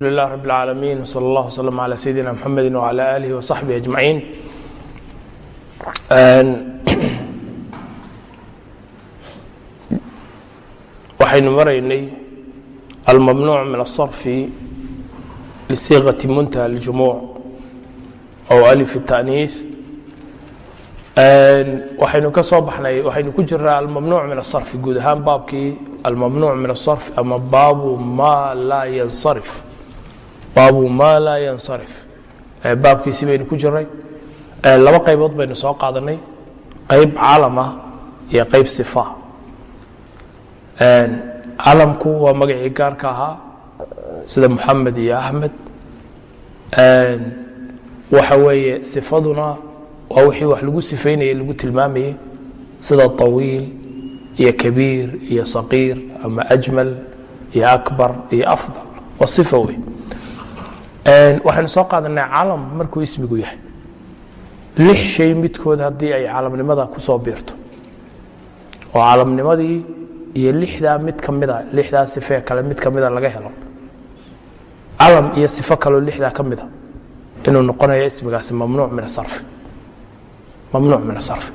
لله رب العالمين وصلى الله وسلم على سيدنا محمد وعلى آله وصحبه أجمعين waxaynu maraynay almamnuuc min الصرف lisiiqaةi muntaha الجumuuع أو أlف التأniiث waxaynu ka soo baxnay waxaynu ku jiraa almamnuuc min الصرف guud ahaan baabkii almamnuuc min الصرف ama baabu ma laa yansarif baabu ma laa yansarif. Baabkiisi baynu ku jiray laba qaybood baynu soo qaadanay. Qayb calam ah iyo qayb sifa. Calamku waa magacii gaarka ahaa sida muxamed iyo axmed waxa weeye sifaduna waa wixii wax lagu sifaynayay lagu tilmaamayey sida طawiil iyo kabiir iyo saqiir ama ajmal iyo akbar iyo afdal. Waa sifa wey waxaynu soo qaadanay calam markuu ismigu yahay. Lix shay midkood haddii ay calamnimada ku soo biirto. Oo calamnimadii iyo lixdaa mid ka mida lixdaa sifee kale mid ka mida laga helo. Calam iyo sifo kaleo lixdaa ka mida. Inuu noqonayo ismigaasi mamnuuc min asarfi mamnuuc min asarfi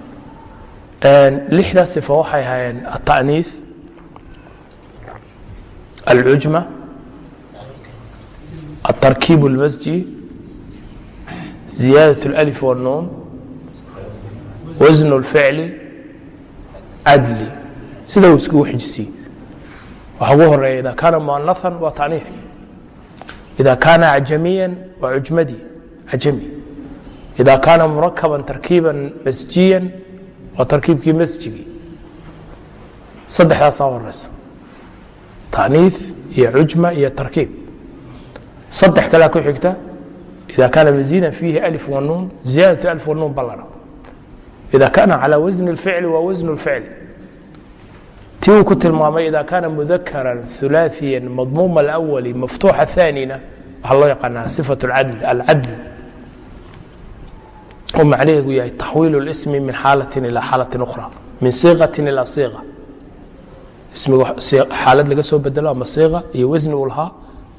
lixdaa sifo waxay ahaayeen alta'niif alcujma التركيب المسجي زيادة الألف والنون وزن الفعل cadli sida uu iskugu xijisiye waxa ugu horeeya ida kaana muanaثan waa taniifkii ida kaana acjamiya waa cujmadii cajami ida kaana murakaban tarkiiba masjiya waa tarkiibkii masjigii saddexdaasaa horeysa taniif iyo cujma iyo tarkiib saddex kalea ku xigta ida kaana maziida fiihi alif wanuun ziyaadaة alif wanuun ballana ida kaana calى wasni اlficli waa wasnu اlficli ti uu ku tilmaamay ida kaana mudakara ثulaثiya madmuuma اlأwali maftuuxa ثaanina waxaa loo yaqaanaa sifaة alcadl oo macnaheedu yahay taxwiil اlsmi min xaalaة ilى xaalaة أkhra min siiqaة ilى siiqa ismigu xaalad laga soo bedelo ama siiqa iyo wasni uu lahaa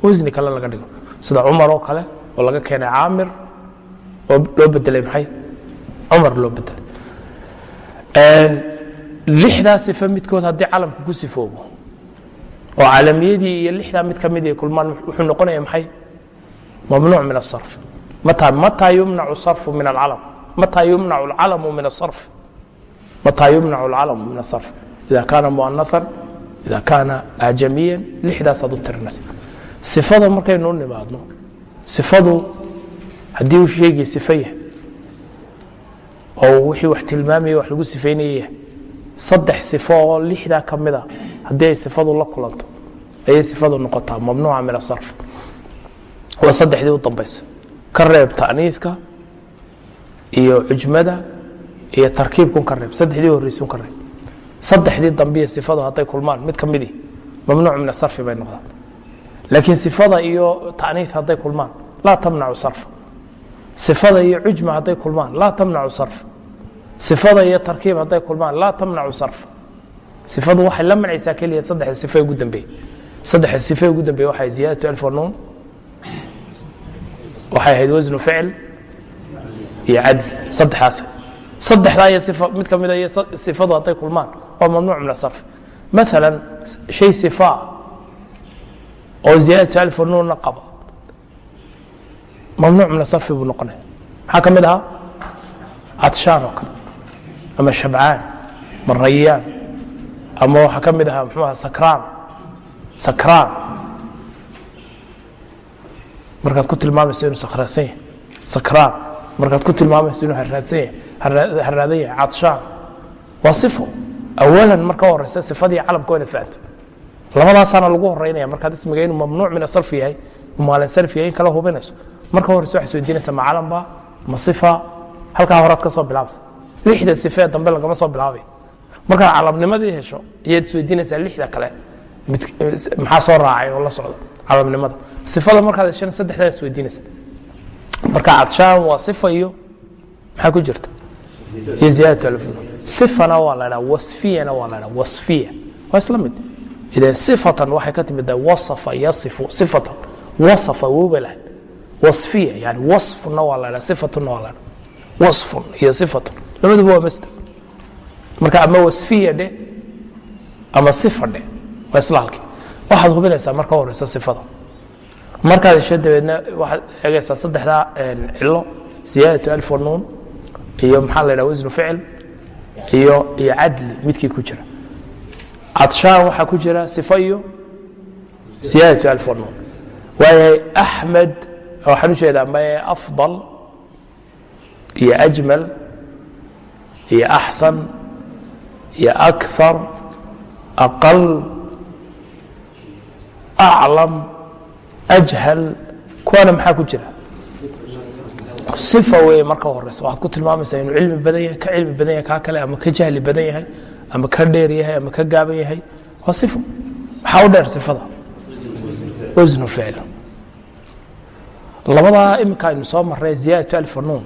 wasni kale laga dhigo. Sida cumar oo kale oo laga keenay caamir oo loo bedelay maxay? Cumar loo bedelay. Lixdaa sifo midkood haddii calamku ku sifoobo oo calamiyadii iyo lixdaa mid ka mid ay kulmaan wuxuu noqonaya maxay? Mamnuuc min asarf mata mataa yumnacu sarfu min alcalam? Mataa yumnacu alcalamu min asarf mataa yumnacu alcalamu min asarf ida kaana muanaثan ida kaana ajamiyan lixdaasaad u tirinaysa sifada markaynu u sifadu haddii uu sheegay sifa yahay oo wixii wax tilmaamaya wax lagu sifaynaya saddex sifo oo lixdaa ka mida haddii ay sifadu la kulanto ayay sifadu noqotaa mamnuuca min asarf waa saddexdii u dambaysa ka reeb ta'niidka iyo cujmada iyo tarkiibkun ka reeb saddexdii horreysun ka reeb. Saddexdii dambiya sifadu hadday kulmaan mid ka midii mamnuuc min asarfi bay noqdaan laakiin sifada iyo ta'niid hadday kulmaan laa tamnacu sarfa sifada iyo cujma hadday kulmaan laa tamnacu sarf. Sifada iyo tarkiib hadday kulmaan laa tamnacu sarf. Sifadu waxay la mancaysaa keliya saddexda sife ugu dambeeye saddexda sife ugu dambeeye waxay ziyaadatu alf waxay ahayd wasnu ficl iyo cadl saddexaas saddexdaa iyo sifa mid ka mida iyo sifadu hadday kulmaan waa mamnuuc min asarf maalan shay sifaa oo ziyaadatu alf wanuunna qaba mamnuuc min asarfi buu noqonaya. Maxaa ka mid ahaa cadshaan oo kale. Ama shabcaan ama rayaan ama waxaa ka mid ahaa mxuu aha sakraan sakraan. Markaad ku tilmaamayso inuu sakraansan yahay sakraan. Markaad ku tilmaamayso inuu haraadsan yahay haraadan yahay cadshaan waa sifo awalan marka horeysa sifadii calamka waa inaad fahanto labadaasaana lagu horeynaya markaad ismiga inuu mamnuuc min asarf yahay maalin yahay in kala hubinayso. Marka horeyse waxay isweydiinaysa ma calamba ma sifa halkaa horaad ka soo bilaabsa. Lixda sifee dambe lagama soo bilaabay markaad calamnimadii hesho ayaad isweydiinaysaa lixda kale. Maxaa soo raacay oo la socda calamnimada sifada markaad heshana saddexdaa isweydiinaysa marka cadshaan waa sifa iyo maxaa ku jirta? Iyo ziyaadatu alfun sifana waa la dhaa wasfiyana waa la dhaa wasfiya. Waa isla mid ide sifatan waxay ka timid wasafa yasifu sifatan wasafa wowba lahayd wasfiya yani wasfuna waa la dhaa sifatuna waa la dhaa wasfun iyo sifatun labaduba waa masder marka ama wasfiya dhe ama sifa dhe waa isla halkii waxaad hubinaysaa marka horeysa sifada markaad hesho dabeedna waxaad eegaysaa saddexdaa cilo ziyaadatu alf wanuun iyo maxaa la ydhaha wasnu ficil iyo iyo cadli midkii ku jira cadshaan waxaa ku jira sifa iyo ziyaadatu alf wanuun waayahay axmed waxaan u maye afضal iyo ajmal iyo axsan iyo akar aqal aclam ajhal kuwaana maxaa ku jira? Sifa wey marka horeysa waxaad ku tilmaamaysaa inuu cilmi badan yahay ka cilmi badan yahay kaa kale ama ka jahli badan yahay ama ka dheer yahay ama ka gaaban yahay waa sifo maxaa u dheer sifada? Wasnu ficl labadaa iminka aynu soo marray ziyaadatu alf nuun.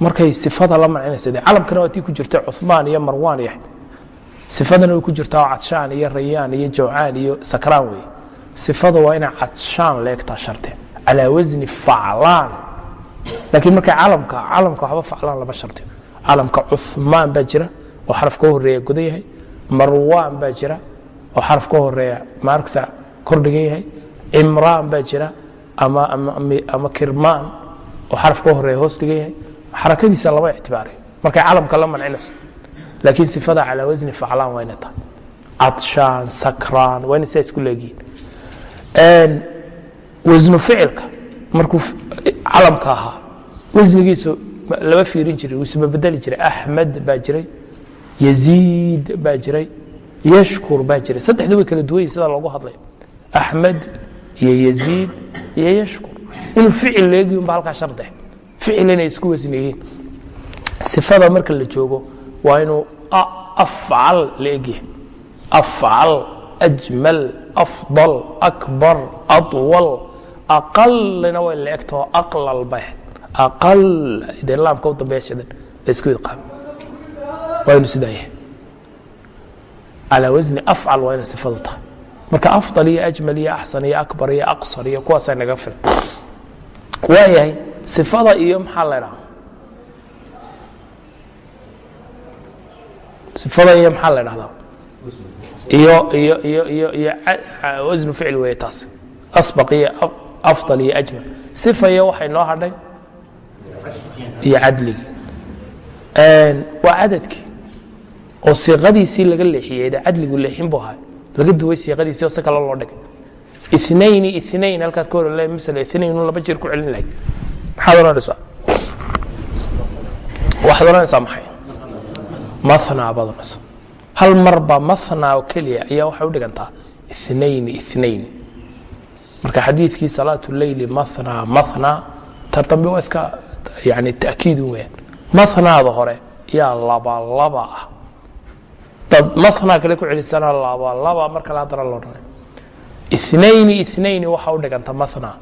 Markay sifada la mancinaysa de calamkana waa tii ku jirta cumaan iyo marwaan iyo sifadana way ku jirtaa oo cadshaan iyo rayaan iyo jawcaan iyo sakraan wey sifada waa inay cadshaan leegtaa sharte calaa wasni faclaan laakiin markay calamka calamka waxba faclaan lama shartiyo calamka cumaan baa jira oo xaraf ka horreeya godan yahay. Marwaan baa jira oo xaraf ka horreeya maarksa kordhigan yahay. Cimraan baa jira ama kirmaan oo xaraf ka horreeya hoos dhigan yahay. Xarakadiisa lama ictibaariyo markay calamka la mancinayso. Laakiin sifada calaa wasni faclaan waa inay tahay. Cadshaan sakraan waa inay saa isku leegihiin. Wasnu ficilka. Markuu calamka ahaa wasnigiisu lama fiirin jiray wuu isbabedeli jiray. Axmed baa jiray yaziid baa jiray yashkur baa jiray. Saddexdu way kala duwan sida loogu hadlayo axmed iyo yaziid iyo yashkur. Inuu ficil leegi unba halkaa sharde ficil inay isku yihiin sifada marka la joogo waa inuu afcal la egyahay afcal ajmal afضal akbar aطwal aqalina way la egtao aqlal bay aqal dee laamka u dambeeya shidan laysku idqaam waa inu sidaa yahay. Calaa wasni afcal waa inay sifadu tahay. Marka afضal iyo ajmal iyo axsan iyo akbar iyo aqsar iyo kuwaasaa naga filan. Waayahay sifada iyo maxaa la dhaha sifada iyo maxaa la dhahdaa iyo iyo iyo iyo iyo wasnu ficil weeye taas. Asbaq iyo afضal iyo ajmal. Sifa iyo waxay noo hadhay? Iyo cadligii waa cadadkii oo siiqadiisii laga leexiyey de cadligu leexin bu ahay laga duway siiqadiisii oo si kale loo dhigay. Inaini inain halkaad ka hor masala inain laba jeer ku celin lahayd maxaad odhanaysaa waxaad odhanaysaa maxay? Manaa baad odhanaysaa hal marba manaa oo keliya ayaa waxay u dhigantaa inain inain marka xadiidkii salaat leyli manaa manaa tar dambe waa iska yani takiidun weyaan manaada hore yaa labalaba ah dad manaa kale ku celisana labalaba mar kale haddana loo dhanay inaini inaini waxa u dhiganta manaa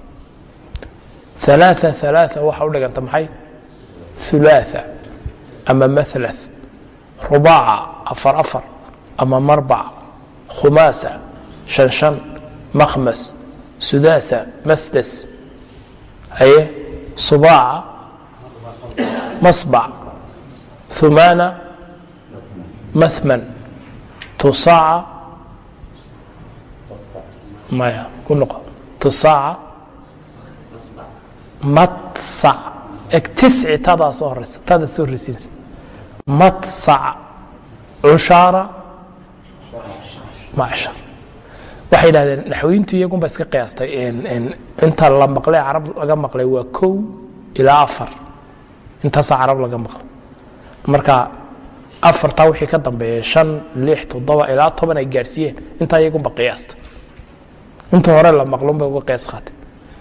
alaaثa alaaثa waxa u dhiganta maxay? Ulaaa ama maala rubaaca afar afar ama marbac. Khumaasa shan makhmas sudaasa masdas. Haye subaaca masbac. Humaana mathman tusaaca maya ku noqo tusaaca matsac eg tisci tadaa soo horeysa tadaa soo horeysiinaysa matsac cushaara macshar waxay yidhahdeen naxwiintu iyagunba iska qiyaastay inta la maqlay carab laga maqlay waa kow ilaa afar. Intaasaa carab laga maqlay. Marka afartaa wixii ka dambeeya shan lix toddoba ilaa toban ay gaadhsiiyeen. Intaa iyagunba qiyaasta inta hore la maqlunbay uga qiyaas qaatay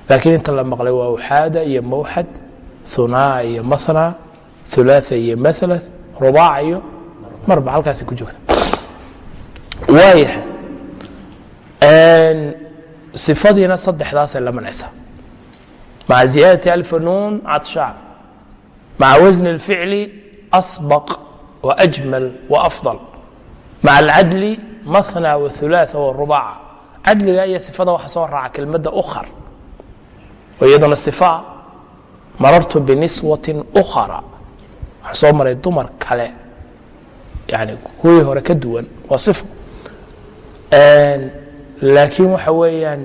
laakiin inta la maqlay waa uxaada iyo mawxad hunaa iyo mathna ulaaa iyo maala rubaaca iyo marba. Halkaasi ku joogta. Waayahay ifadiina saddexdaasay la manaysaa maca ziyaadati alfanuun cadshaan maca wasni اlficli asbaq waajmal waafضal maca alcadli mathna waثulaaثa warubaaca cadliga iyo sifada waxa soo raaca kelmadda ukhar oo iyaduna صiفaa marartu biniswatin ukhara waxaa soo maray dumar kale yani kuwii hore ka duwan waa صifo laakiin waxa weeyaan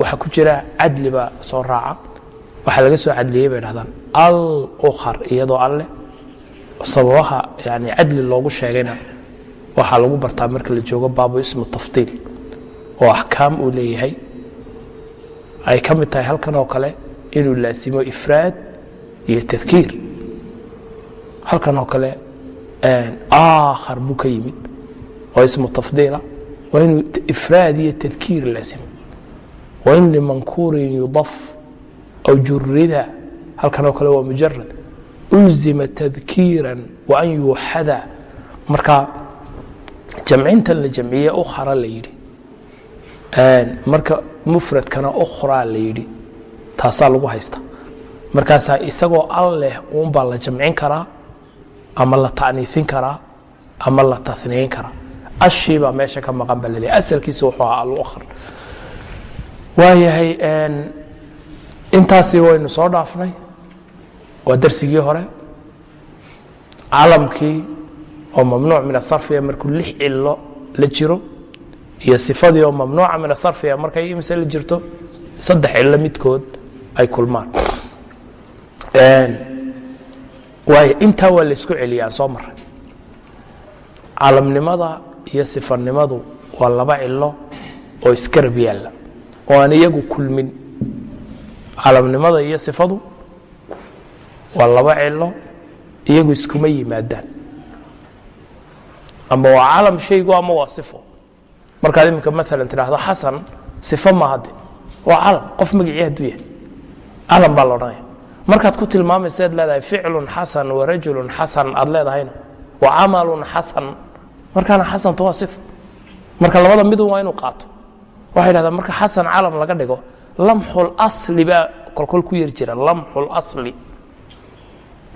waxaa ku jira cadli baa soo raaca waxaa laga soo cadliyey bay dhahdaan al-ukhar iyadoo alleh sababaha yani cadli loogu sheegayna waxaa lagu bartaa marka la joogo baabu ismu tafdiil oo axkaam uu leeyahay. Ay ka mid tahay halkan oo kale inuu laasimo ifraad iyo tadkiir. Halkan oo kale aakhar buu ka yimid oo ismu tafdiila waa inuu ifraad iyo tadkiir laasimo. Wain limankuurin yudaf aw jurida halkan oo kale waa mujarad ulzima tadkiira waan yuuxada marka jamcintan la jamciye ukhara la yidhi. Marka mufradkana ukhraa la yidhi. Taasaa lagu haysta. Markaasaa isagoo al uunbaa la jamcin karaa ama la ta'niiin karaa ama la taniyin karaa. Ashii baa meesha ka maqan ba laleeyahy asalkiisa wuxuu ahaa alukhar waayahay intaasii waynu soo dhaafnay waa darsigii hore calamkii oo mamnuuc min asarfiya markuu lix cilo la jiro iyo sifadii oo mamnuuca min asarfiya markay imise la jirto saddex cilo midkood ay kulmaan. Waay intaa waa laysku celiya aan soo maray calamnimada iyo sifanimadu waa laba cilo oo isgarab yaalla oo aan iyagu kulmin. Calamnimada iyo sifadu waa laba cilo iyagu iskuma yimaadaan. Ama waa calam shaygu ama waa sifo. Markaad iminka maalan tidhaahdo xasan sifo mahade waa calam qof magicii hadduu yahay. Calam baa la markaad ku tilmaamaysa ad leedahay ficlun xasan wa rajulun xasan aad leedahayna wa camalun xasan. Markaana xasantu waa sifo. Marka labada midun waa inuu qaato. Waxay dhahdaan marka xasan calam laga dhigo lamxul asli baa kolkol ku yar jira lamxul asli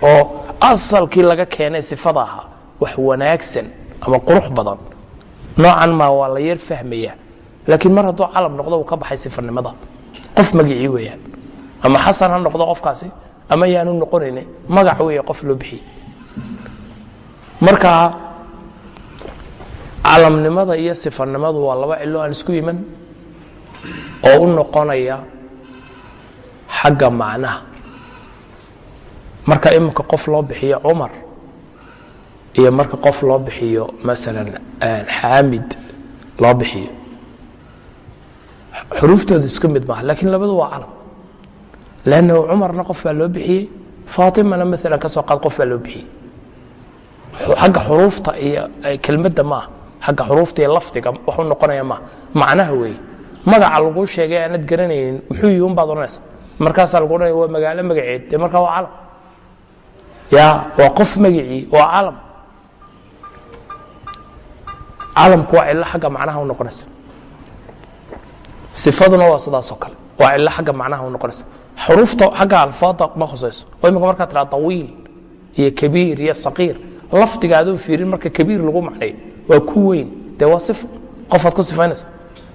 oo asalkii laga keenay sifada ahaa wax wanaagsan ama qurux badan. Noocan maa waa la yar fahmaya laakiin mar hadduu calam noqdo uu ka baxay sifanimada qof magicii weeyaan ama xasan ha noqdo qofkaasi ama yaanu noqonayne magac weeye qof loo bixiyey marka calamnimada iyo sifanimadu waa laba cilo aan isku iman oo u noqonaya xagga macnaha marka iminka qof loo bixiyo cumar iyo marka qof loo bixiyo masalan xaamid loo bixiyo xuruuftooda isku mid maaha lakiin labadu waa calam. Lannahu cumarna qof baa loo bixiyey faatimana maalan ka soo qaad qof baa loo bixiyey. Xagga xuruufta iyo kelmadda maaha xagga xuruufta iyo lafdiga waxu noqonaya maaha. Macnaha weeye magaca laguu sheegay aanad garanaynin muxuu yihi un baad odhanaysa markaasaa lagu odhanaya waa magaalo magaceed dee markaa waa calam ya waa qof magicii waa calam calamku waa cilo xagga macnaha u noqonaysa. Sifaduna waa sidaasoo kale. Waa cilo xagga macnaha u noqonaysa. Xuruufta xagga alfaada ma khusayso. Oo imika markaa tiraa tawiil iyo kabiir iyo saqiir. Lafdiga adoo fiirin marka kabiir lagu macnayo waa ku weyn. Dee waa sifo qofaad ku sifaynaysa.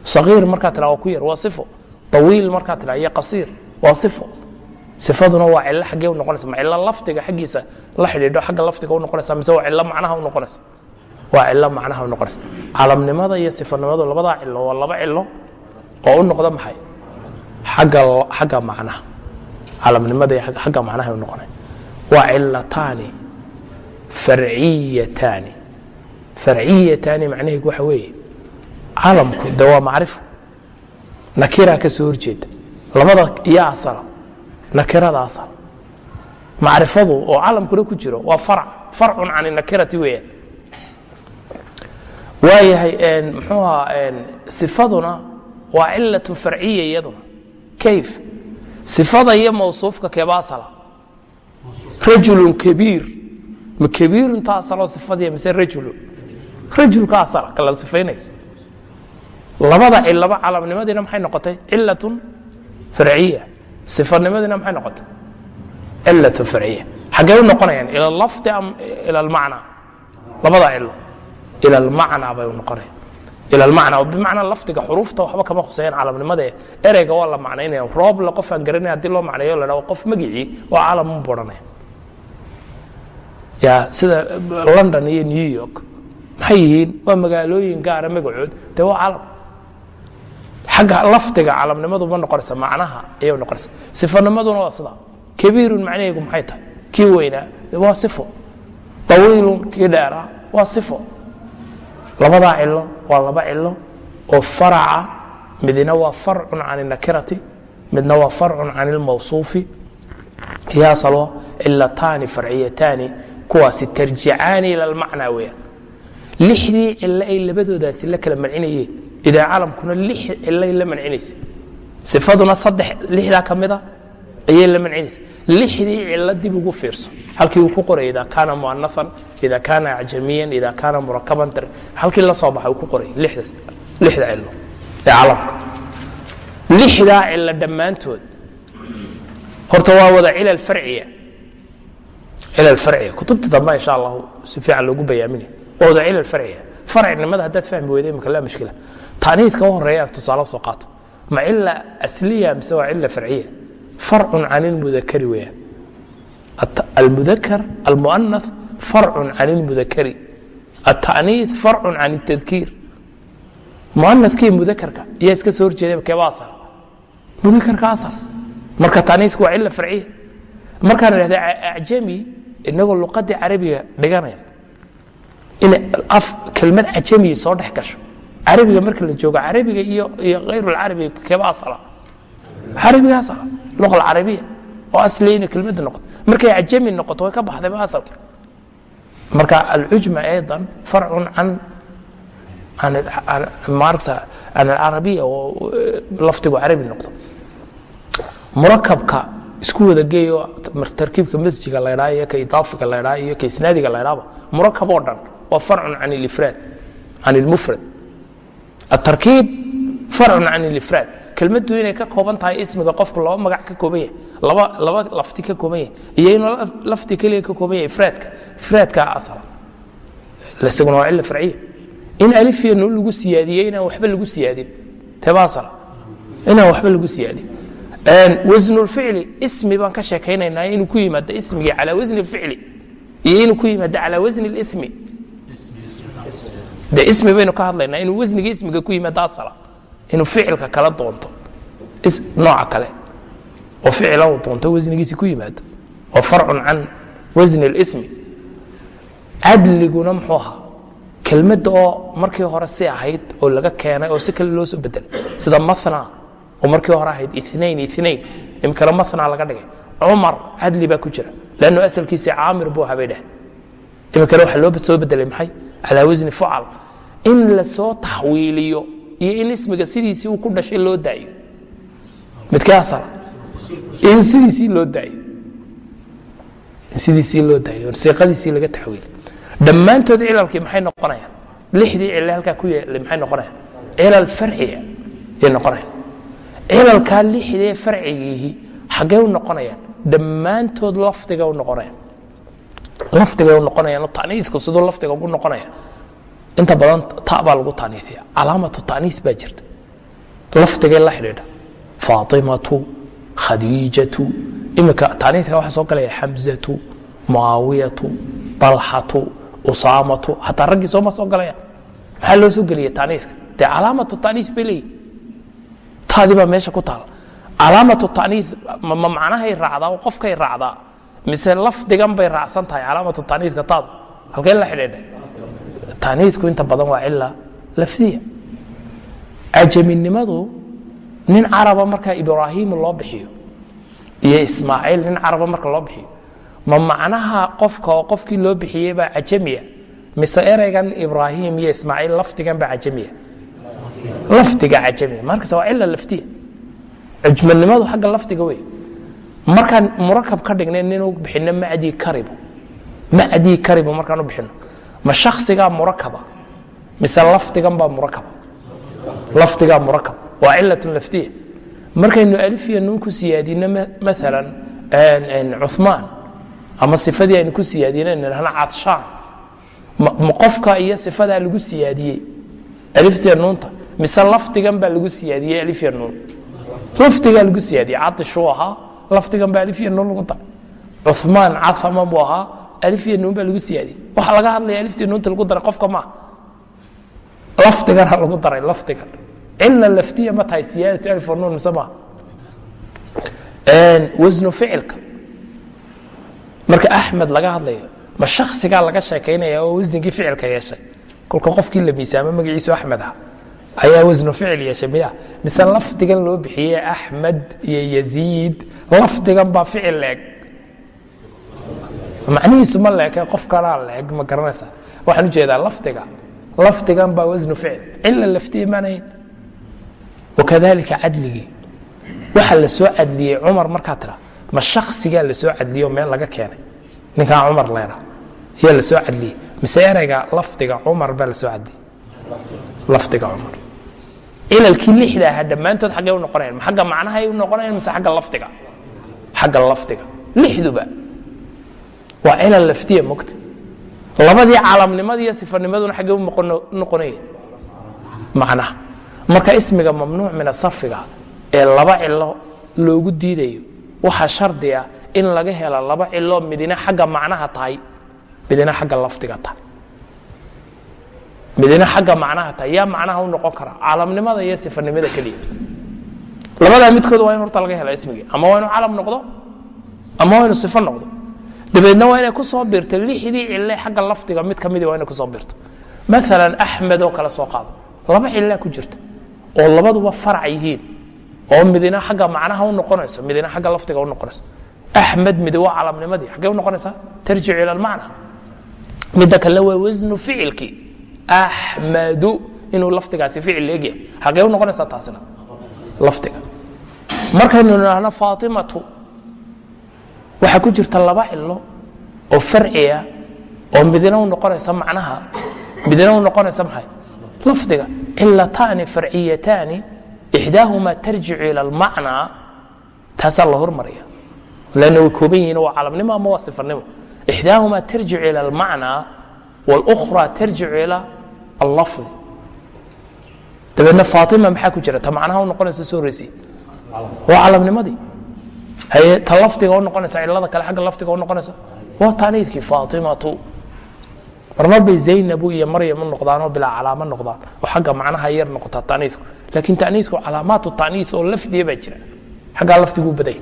Saqiir markaa tiraa waa ku yar. Waa sifo tawiil markaa tiraa iyo qasiir. Waa sifo sifaduna waa cilo xaggee u noqonaysa ma cilo lafdiga xaggiisa la xidhiidho xagga lafdiga u noqonaysa mise waa cilo macnaha u noqonaysa? Waa cilo macnaha u noqonaysa. Calamnimada iyo sifanimadu labadaa cilo waa laba cilo oo u noqda maxay? Agga xagga macnaha. Calamnimada iyo xagga macnaha u noqonay. Waa cilataani farciyataani. Farciyataani macnaheedu waxa weeye calamku de waa macrifo. Nakiraa ka soo horjeeda. Labada iyo asala nakiradaasa macrifadu oo calamkuna ku jiro waa arc arcun can nakirati weeyaan. Waayahay mxuuha sifaduna waa cilatun farciya iyaduna. Kayf. Sifada iyo mawsuufka kebaasala. Rajulun kabiir. Ma kabiirunta asaloo sifadiya mise rajulu? Rajulka asala kala sifaynay. Labada cilaba calamnimadiina maxay noqotay? Cilatun farciya. صifanimadina maxay noqotay? Cilat farciya xaggey u noqonayaan ila lafdi am ila almacnaa. Labadaa cilo ila almacnaa bay u noqonayaan. Ila almacnaa oo bimacnaa lafdiga xuruufta waxba kama khusayaan calamnimadae ereyga waa la macnaynaya rooble qof aan garanaya haddii loo macneeyo la dhaho qof magicii waa calammu boranaya. Ya sida london iyo new york. Maxay yihiin? Waa magaalooyin gaara magacood dee waa calam xagga lafdiga calamnimadu ma noqonaysa macnaha ayay noqonaysa sifanimaduna waa sida kabiirun macnaheegu maxay tahay kii weynaa waa sifo tawiilun kii dheeraa waa sifo labadaa cilo waa laba cilo oo faraca midna waa farcun can الnakirati midna waa farcun can اlmawصuufi yaasalo cilataani farciyataani kuwaasi tarjicaani ilى اlmacnaa weeyaan lixdii cilo ay labadoodaasi la kala mancinayeen idaa calamkuna lix cilay la mancinaysa sifaduna saddex lixdaa ka mida ayay la mancinaysa lixdii cilo dib ugu fiirso halkii uu ku qoray ida kaana muanaan ida kaana acjamiyan ida kaana murakaban halkii la soo baxa uu ku qoray lixda cilo ee calamka lixdaa cilo dhammaantood horta waa wada cilal farciya cilal farciya kutubta dambe insha allahu si fiican loogu bayaaminaya waa wada cilal farciya farcinimada haddaad fahmi weyda imika laa mushkila taaniidka u horeeya tusaale soo qaato ma cila asliya mise waa cila farciya farcun can ilmudakari weeyaan almudakar almuanath farcun can ilmudakari التأنيiث فرع عن التذكيir muanakii mudakarka ayaa iska soo horjeeda keeba asal mudakarka asal marka taniisku waa cila farciya markaan idhahda acjami inagoo luqadii carabiga dhiganaya in kelmad cajamiya soo dhex gasho carabiga marka la joogo carabiga iyo ayrulcarabiga keeba asala? Carabiga asala. Luqa alcarabiya oo aslayna kelmadda noqoto markay cajami noqoto way ka baxdayba asalka. Marka alcujma aydan farcun can maarata can alcarabiya oo e, laftigu carabi noqdo. Murakabka isku wada geeyoo tarkiibka masjiga laydhaa iyo ka idaafiga laydhaa iyo ka isnaadiga laydhaaba murakab oo dhan waa farcun can alifraad can ilmufrad atarkiib farcun can ilifraad kelmaddu inay ka kooban tahay ismiga qofku laba magac ka kooban yahay laba lafti ka kooban yahay iyo inuu lafti keliya ka kooban yahay ifraadka ifraadkaa asala isaguna waa cilla farciya in alif lagu siyaadiyey inaan waxba lagu siyaadin teeba asala inaan waxba lagu siyaadin wasnulficli ismi baan ka sheekaynaynaa inuu ku yimaado ismigii calaa wasni ficli iyo inuu ku yimaado calaa wasni lismi de ismi baynu ka hadlaynaa inuu wasniga ismiga ku yimaado asala inuu ficilka kala doonto nooca kale. Oo ficila uu doonto wasnigiisi ku yimaado oo farcun can wasni اlismi cadliguna muxuu ahaa kelmadda oo markii hore si ahayd oo laga keenay oo si kale loo soo bedelay sida mathna oo markii hore ahayd inain inain imikana mathna laga dhigay. Cumar cadli baa ku jira lannu asalkiisii caamir buu ahaa bay dheh imikana waxa loo soo bedelay maxay calaa wasni fucal in la soo taxwiiliyo iyo in ismiga sidiisii uu ku dhashay loo daayo. Midkee asala in sidiisii loo daayo. In sidiisii loo daayo siiqadiisii laga taxwiili dhammaantood cilalkii maxay noqonayaan? Lixdii cile halkaa ku yeelay maxay noqonayaan? Cilal farciya yay noqonayaan. Cilalkaa lixdee farcigiihi xaggee u noqonayaan dhammaantood lafdiga u noqonayaan lafdigay u noqonayaan oo taniidku siduu lafdiga ugu noqonaya inta badan ta baa lagu taniiiya calaamatu taniis baa jirta. Lafdigay la xidhiidha. Faatimatu khadiijatu imika taniiska waxa soo galaya xamzatu muaawiyatu dalxatu usaamatu hataa raggii sooma soo galaya. Maxaa loo soo geliya taniiska dee calaamatu taniis bay leeyihi taadii baa meesha ku taala calaamatu taniis ma macnahay raacdaa qofkay raacdaa mise lafdigan bay raacsan tahay calaamatu taniiska taadu. Halkee la xidhiidha taniisku inta badan waa cila lafdiya cajaminimadu nin caraba markaa ibraahiim loo bixiyo iyo ismaaciil nin caraba marka loo bixiyo ma macnaha qofka oo qofkii loo bixiyey baa cajamiya? Mise ereygan ibraahim iyo ismaaciil lafdigan baa cajamiya? Lafdiga cajamiya. Markas waa cila lafdiya. Cujmanimadu xagga lafdiga wey markaan murakab ka dhignay ninuu bixino macdii karibu. Macdii karibu markaan u ma shaksigaa murakaba mise lafdigan baa murakaba lafdigaa murakab waa cilatun lafdiya markaynu alif iyo nuun ku siyaadino maalan cumaan ama sifadii aynu ku siyaadina nidhahna cadshaan. Qofka iyo sifadaa lagu siyaadiyey aliftiya nuunta. Mise lafdigan baa lagu siyaadiyey alifya nuun. Lafdigaa lagu siyaadiyey. Caishuu ahaa lafdigan baa alifya nuun lagu daray cumaan caama buu ahaa alifya nuun baa lagu siyaadiyey. Waxaa laga hadlaya aliftii nuunta lagu daray qofka maaha lafdigana lagu daray lafdigan. Cila laftiya ma tahay siyaadatu alif nuun mise maaha wasnu ficilka. Marka axmed laga hadlayo ma shaksigaa laga sheekaynaya oo wasnigii ficilka yeeshay? Kolka qofkii la miisaamo magaciisu axmed ah ayaa wasnu ficil yeeshay miya mise lafdigan loo bixiyey axmed iyo yaziid lafdigan baa ficil leeg. Macnihiisu ma leeke qof kalaa leeg ma garanaysa. Waxaan u jeedaa lafdiga. Lafdigan baa wasnu ficil. Cila laftiya maanayn wakadalika cadligii. Waxa la soo cadliyey cumar markaa tira ma shaksigaa la soo cadliyo meel laga keenay? Ninkaa cumar leedha ayaa la soo cadliyey. Mise ereyga lafdiga cumar baa la soo cadliyey. Lafdiga cumar cilalkii lixda ahaa dhammaantood xaggay u noqonayan ma xagga macnahay u noqonayan mise agga lafdiga? Xagga lafdiga. Lixduba. Waa cilal lafdiya mogta labadii caalamnimada iyo sifanimaduna xaggay u noqonaya macnaha. Marka ismiga mamnuuc min asarfiga ee laba cilo loogu diidayo waxaa shardi in laga helo laba cilo midina xagga macnaha tahay midina xagga lafdiga tahay midina xagga macnaha tahay yaa macnaha u noqon kara caalamnimada iyo sifanimada keliya. Labadaa midkood waa in horta laga hela ismigii ama waa inu calam noqdo ama waa inu sifo noqdo. Dabeedna waa inay ku soo birto lixdii cile xagga lafdiga mid ka midi waa inay ku soo birto maalan axmed oo kale soo qaado. Laba cilaa ku jirta oo labaduba farac yihiin oo midina xagga macnaha u noqonayso midina xagga lafdiga u noqonayso. Axmed midi waa calamnimadii xaggee u noqonaysaa tarjicu ila almacna midda kalena waa wasnu ficilkii axmadu inuu lafdigaasi ficil leegyahay xaggee u noqonaysaa taasina lafdiga markaynu nidhaahno faatimatu waxaa ku jirta laba cilo oo farciya oo midina u noqonaysa macnaha midina u noqonaysa maxay lafdiga cilataani farciyataani ixdaahumaa tarjicu ila almacnaa taasaa la hormaraya lanna way kooban yihiin waa calamnimo ama waa sifanimo ixdaahumaa tarjicu ila almacnaa wاlأkhra tarjicu ila allafdi dabeedna faatima maxaa ku jira? Ta macnaha u noqonaysa soo horeysi waa calamnimadii. Haye ta lafdiga u noqonaysa cilada kale agga lafdiga u noqonaysa. Waa taaniidkii faatimatu. Marmar bay zaynabu iyo maryam u noqdaanoo bilaa calaamo noqdaan. Oo xagga macnaha yar noqotaa taniidku. Laakiin taniidku calaamaatu taniis oo lafdiya baa jira. Xaggaa lafdiguu baday.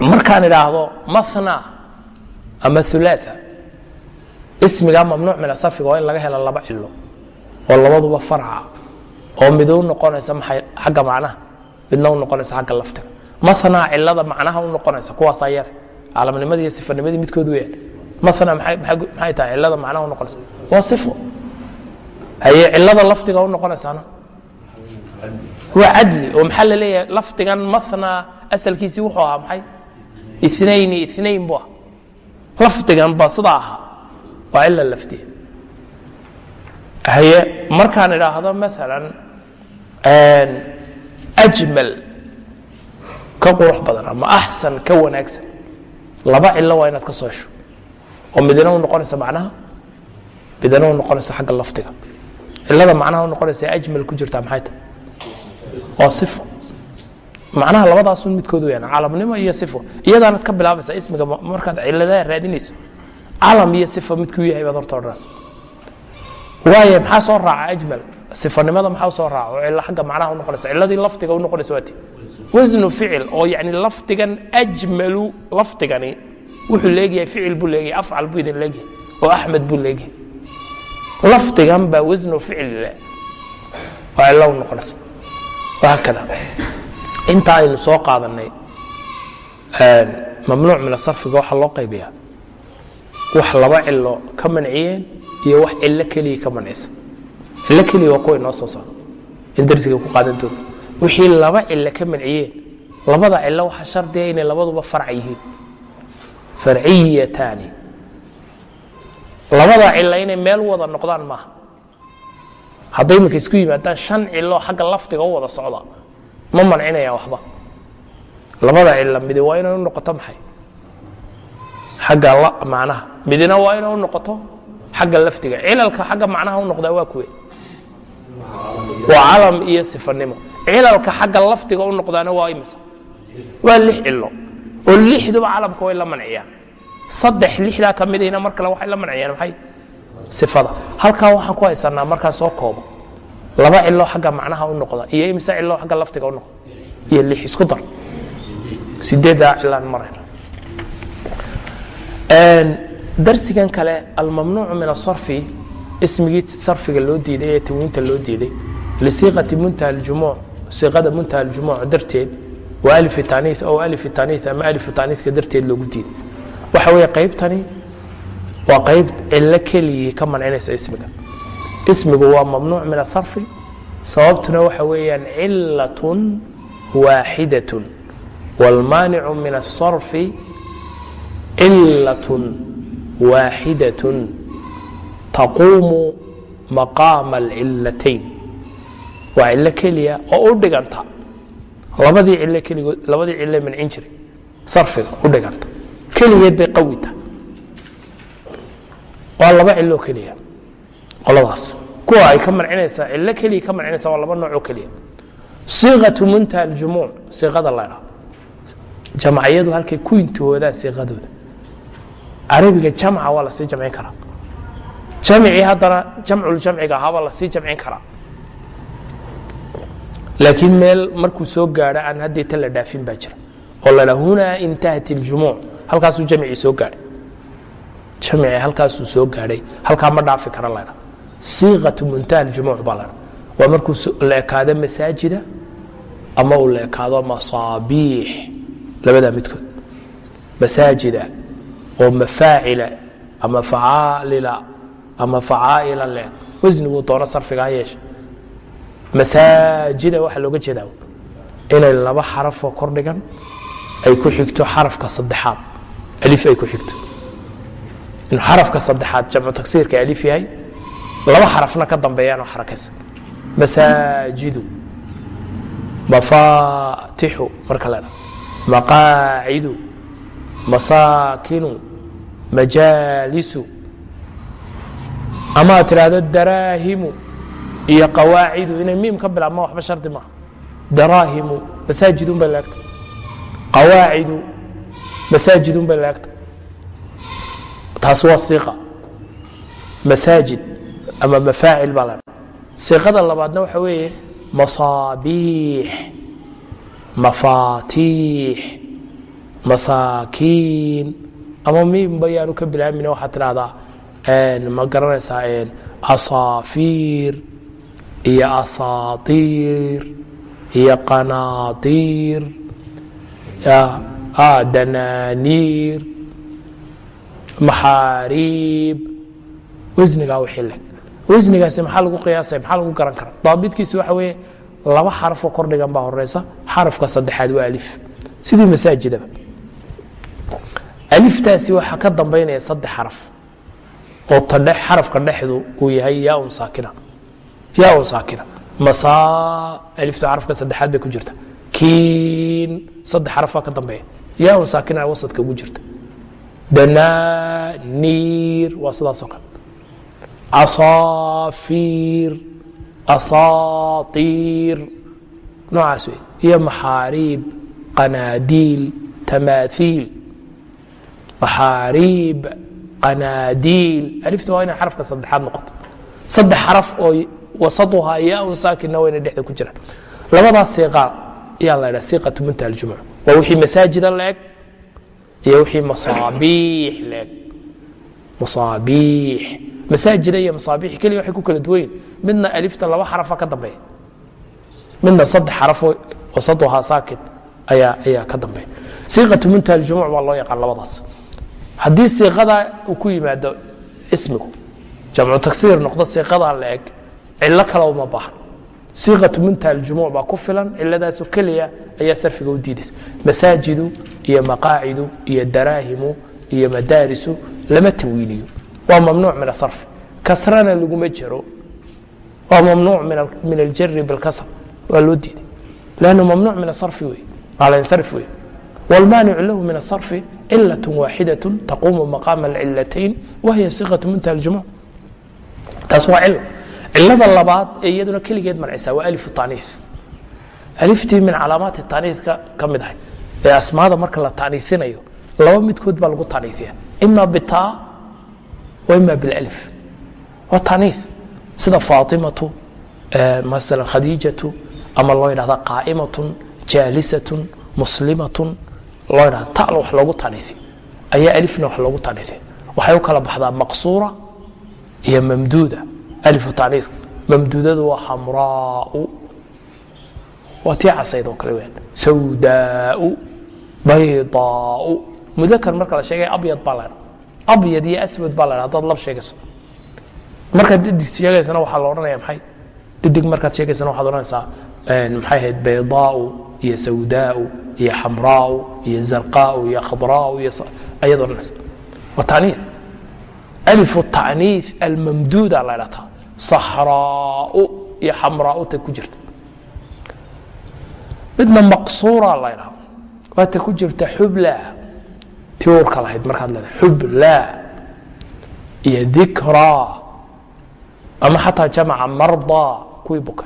Markaan idhaahdo mathna ama hulaa ismigaa mamnuuc min asarfiga waa in laga helo laba cilo oo labaduba farca oo mid u noqonaysa maxay xagga macnaha midna u noqonaysa xagga lafdiga mathna cilada macnaha u noqonaysa kuwaasaa yare caalamnimadii iyo sifanimadii midkood weyaan maana maxay tahay cilada macnaha u noqonaysa? Waa sifo. Haye cilada lafdiga u noqonaysaana. Waa cadli oo maxaa la leeyahay lafdigan mathna asalkiisii wuxuu ahaa maxay? Inayni inayn bu ah lafdigan ba sidaa ahaa waa cila lafdiya haye markaan idhaahdo maalan ajmal ka qurux badan ama axsan ka wanaagsan laba cilo waa inaad ka soo hesho. Oo midina u noqonaysa macnaha midina u noqonaysa xagga lafdiga cilada macnaha u noqonaysa ajmal ku jirtaa maxay tahay? Waa sifo macnaha labadaasun midkood weyaan calamnimo iyo sifo iyadaanad ka bilaabaysa ismiga markaad ciladaha raadinayso calam iyo sifo midkuu yahay baad horta odhanaysa. Waaye maxaa soo raaca ajmal sifanimada maxaa soo raaca? Oo cilo xagga macnaha u noqonaysa. Ciladii lafdiga u noqonaysa waati wasnu ficil oo yani lafdigan ajmalu lafdigani wuxuu leegyahay ficil buu leegahay afcal buu idin leegyahay oo axmed buu leegyahay. Lafdigan baa wasnu ficil le oo cilo u noqonaysa. Wahaakada inta aynu soo qaadanay mamnuuc min asarfiga waxaa loo qaybiyaa wax laba cilo ka manciyeen iyo wax cilo keliya ka mancisa cilo keliya waa kuwa inoo soo socda in darsiga ku qaadan doona wixii laba cilo ka manciyeen labada cilo waxaa shardiya inay labaduba farc yihiin. Farciyataani. Labada cilo inay meel wada noqdaan maaha. Hadday iminka isku yimaadaan shan cilo xagga lafdiga u wada socda ma mancinaya waxba. Labada cilo midi waa inay u noqoto maxay xagga macnaha. Midina waa inay u noqoto xagga lafdiga cilalka xagga macnaha u noqdaa waa kuwe. Waa calam iyo sifanimo. Cilalka xagga lafdiga u noqdaana waa imisa? Waa lix cilo. Oo lixduba calamka way la manciyaan. Saddex lixdaa ka midihina mar kale waxay la manciyaan maxay? Sifada. Halkaa waxaan ku haysanaa markaan soo koobo. Laba cilo xagga macnaha u noqda iyo imise cilo xagga lafdiga u noqda? Iyo lix isku dar. Sideeddaa cilaan marayna darsigan kale almamnuucu min asarfi ismigii sarfiga loo diiday ee tanwiinta loo diiday lisiiqati muntaha aljumuuc siiqada muntaha aljumuuc darteed wa alif tanii aw alif tanii ama alif taniika darteed loogu diiday waxa weeye qaybtani waa qayb cillo keligii ka mancinaysa ismiga. Ismigu waa mamnuuc min asarfi sababtuna waxa weeyaan cilatun waaxidatun. Wاlmaanicu min asarfi cilatun waaxidatun taquumu maqaama alcilatayn waa cillo keliya oo u dhiganta. Labadii cilo keligood labadii cilo mancin jiray sarfiga u dhiganta. Keligeed bay qawita waa laba ciloo keliya qoladaas. Kuwa ay ka mancinaysaa cillo keliya ka mancinaysa waa laba noocoo keliya. Siiqatu muntaha aljumuuc siiqada la dhaa jamciyadu halkay ku intihoodaan siiqadooda carabiga jamca waa la sii jamcin karaa. Jamcii haddana jamculjamciga ahaabaa la sii jamcin karaa. Laakiin meel markuu soo gaadho aan haddeeta la dhaafin baa jira. Oo la dhaa hunaa intahat iljumuuc halkaasuu jamcii soo gaadhay. Jamci halkaasuu soo gaadhay halkaa ma dhaafi kara la dhaa siiqatu muntaha aljumuuc baa la dhaa waa markuu la ekaado masaajida ama uu la ekaado masaabiix labadaa midkood. Masaajida oo mafaacila ama facaalila ama facaa'ila le wasniguu doono sarfiga ha yeeshe. Masaajida waxaa looga jeedaa inay laba xarafoo kor dhigan ay ku xigto xarafka saddexaad. Alif ay ku xigto. Inuu xarafka saddexaad jamcu tagsiirka alif yahay laba xarafna ka dambeeyaanoo xarakaysan. Masaajidu. Mafaatixu marka la dha maqaacidu. Masaakinu majaalisu ama ad tidhaahdo daraahimu iyo qawaacidu inay miim ka bilaabmaan waxba shardi maaha. Daraahimu masaajidun bay laegta qawaacidu masaajidun bay laegta taas waa siiqa. Masaajid ama mafaacil baa la siiqada labaadna waxa weeye masaabiix mafaatiix masaakiin ama miim bayaanu ka bilaabmin waxaad tidhahdaa ma garanaysaa asaafiir iyo asaatiir iyo qanaatiir danaaniir maxaariib wasnigaa wixii leh wasnigaasi maxaa lagu qiyaasaya maxaa lagu garan karaa? Daabitkiisu waxa weeye laba xarafoo kordhigan baa horeysa xarafka saddexaad waa alif. Sidii masaajidaba aliftaasi waxaa ka dambaynaya saddex xaraf oo xarafka dhexdu uu yahay yaaun saakina. Yaaun saakina. Masaa alifta xarafka saddexaad bay ku jirta. Kiin saddex xarafaa ka dambeeya. Yaaun saakina wasadka ugu jirta. Danaaniir waa sidaasoo kale. Asaafiir asaatiir noocaas wey iyo maxaariib qanaadiil tamaaiil maxaariib qanaadiil. Alifta waa inay xarafka saddexaad noqoto. Saddex xaraf oo wasaduhaa yaaun saakinna waa inay dhexda ku jiraan. Labadaas siiqa ayaa la ydhaha siiqatu muntaha aljumuc waa wixii masaajida la eg iyo wixii masaabiix la eg. Masaabiix masaajida iyo masaabiix keliya waxay ku kala duwanyiin midna alifta laba xarafa ka dambeeya. Midna saddex xarafoo wasaduhaa saakin ayaa ayaa ka dambeeya. Siiqatu muntaha aljumuc baa loo yaqaan labadaas haddii siiqadaa uu ku yimaado ismigu jamcu tagsiir noqdo siiqadaa la eg cilo kale uma baahan siiqatu muntaha aljumuuc baa ku filan ciladaasoo keliya ayaa sarfiga u diidaysa. Masaajidu iyo maqaacidu iyo daraahimu iyo madaarisu lama tanwiiniyo waa mamnuuc min asarfi kasrana laguma jero waa mamnuuc min aljari bilkasr. Waa loo diiday. Lannu mamnuuc min asarfi wey maalansarif wey wاlmaanicu lahu min asarfi cilaة waaxidaة taquumu maqaama اlcilatayn wahiya siqaة muntaha اljumuc taas waa cilo cilada labaad ee iyaduna keligeed mancisaa waa alifu tanii aliftii min calaamaati taniika ka mid ahay ee asmaada marka la taniifinayo laba midkood baa lagu taniifiya ima bitaa wa ima bilalif waa tanii sida faatimatu maala khadiijatu ama loo yidhahda qaa'imatun jaalisatun muslimatun loo yidhahda ta'la wax loogu taniifiyo ayaa alifna wax loogu taniifiya waxay u kala baxdaa maqsuura iyo mamduuda. Alifu taniiku mamduudadu waa xamraau waa tii casayd oo kale weyan sawdaau baydaau. Mudakar marka la sheegay abyad baa la abyad iyo aswad baa la dha hadaad lab sheegayso. Markaad dhidig sheegaysana waxaa la odhanaya maxay? Dhidig markaad sheegaysana waxaad odhanaysaa maxay ahayd baydaau iyo sawdaau iyo xamraau iyo zarqaau iyo khadraau iyo ayaad odhanaysa waa tanii alifu tanii almamduuda la dhataa saxraau iyo xamraau ta ku jirta. Midna maqsuura la ydhaha waata ku jirta xubla. Tii uurka lahayd markaad leedahay xubla iyo dikra ama xataa jamaca marda kuwii buka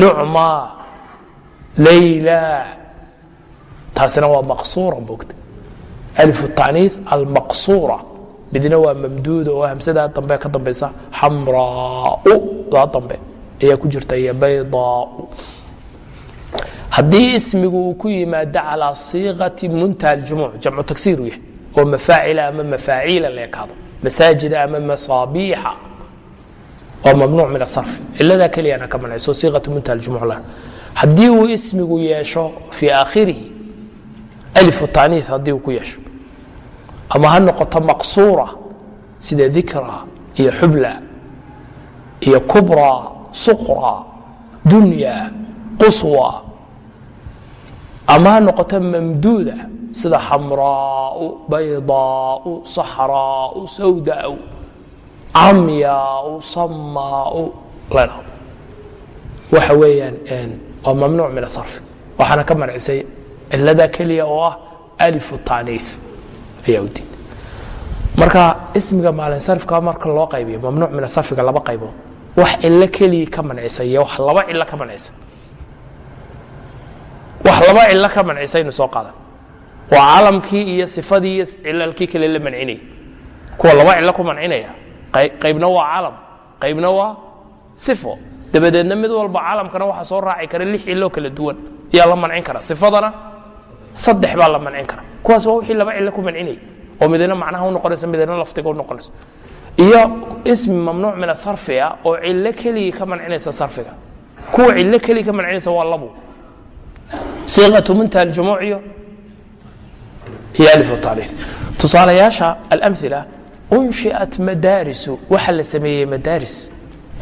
nucma layla taasina waa maqsuura bogta alifu tanii almaqsuura. Midna waa mamduuda oo hamsadaa dambe ka dambaysa. Xamraau daa dambe. Ayaa ku jirta iyo baydaau. Haddii ismigu uu ku yimaado calaa siiqati muntaha ljumuuc jamcu tagsiir u yahay oo mafaacila ama mafaaciila la ekaado masaajida ama masaabiixa waa mamnuuc min asarfi. Ciladaa keliyana ka manayso siiqatu muntaha ljumuuc la. Haddii uu ismigu yeesho fii aakhirihi alifu tanii haddii uu ku yeesho. Ama ha noqoto maqsuura sida dikra iyo xubla iyo kubra suqra dunya quswa. Ama ha noqoto mamduuda sida xamraau baydaau saxraau sawdaau camyaau samaau ladha waxa weeyaan waa mamnuuc min asarfi. Waxaana ka marcisay cilada keliya oo ah alifu tanii ayaa u diid marka ismiga maalinsarifka marka loo qaybiyo mamnuuc min asarfiga laba qaybood wax cilo keligii ka mancisa iyo wax laba cilo ka mancisa wax laba cilo ka mancisaynu soo qaadan. Waa calamkii iyo sifadii iyo cilalkii kale la mancinaya kuwa laba cilo ku mancinaya qaybna waa calam qaybna waa sifo. Dabadeedna mid walba calamkana waxaa soo raaci kara lix cilo kala duwan. Ayaa la mancin kara sifadana saddex baa la mancin kara kuwaas waa wixii laba cilo ku mancinaya oo midna macnaha unoqonaysa midna laftiga unoqonaysa iyo ismi mamnuuc min asarfi ah oo cilo keligii ka mancinaysa sarfiga. Kuwa cilo keligii ka mancinaysa waa labu. Siiqatu muntaha ljumuuc iyo iyo alifu taariif tusaalayaasha alamila unshiat madaarisu waxa la sameeyey madaaris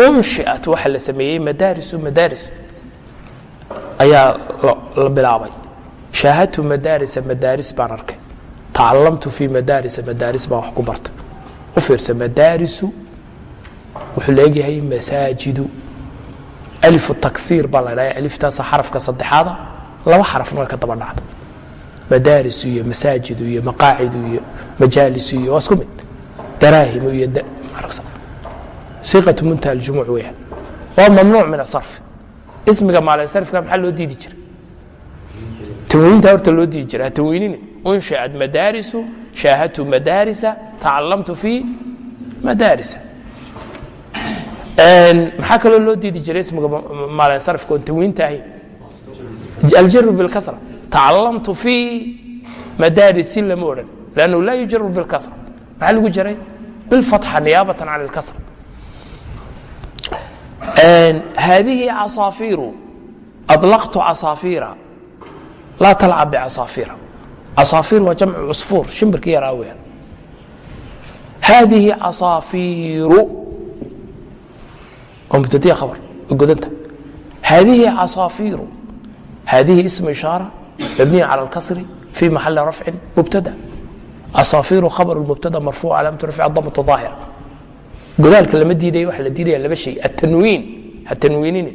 unshiat waxa la sameeyey madaarisu madaaris ayaa la bilaabay shaahadtu madaarisa madaaris baan arkay tacalamtu fi madaarisa madaaris baan wax ku bartay u fiirsa madaarisu wuxuu leegyahay masaajidu alifu taksiir baa la dhaha aliftaasa xarafka saddexaada laba xarafna way ka daba dhacda madaarisu iyo masaajidu iyo maqaacidu iyo majaalisu iyo waa isku mid daraahimu iyo siiqatu muntaha aljumuuc weeyaan waa mamnuuc min asarfi ismiga maalinsarifka maxaa loo diidi jiray? Tanwiinta horta loo diidi jira ha tanwiinini unshiat madaarisu shaahadtu madaarisa tacalamtu fi madaarisa. Maxaa kaloo loo diidi jiray ismiga maalinsarifka oon tanwiinta ahayn? Aljaru bilkasra tacalamtu fi madaarisin lama odhan. Lannahu laa yujaru bilkasra maxaa lagu jiray? Bilfatxa niyaabatan can اlkasra haadihi casaafiiru adlaqtu casaafiira laa talcab bicasaafiira casaafiir waa jamcu cusfuur shimbirka yaraa weyan haadihi casaafiiru waa mubtadiya khabar godanta. Haadihi casaafiiru haadihi ismu ishaara mabniya cala alkasri fi maxali rafcin mubtada casaafiiru khabar mubtada marfuuc calaamatu rafci damata daahira. Godaalka lama diidaya waxa la diidaya laba shay atanwiin ha tanwiinini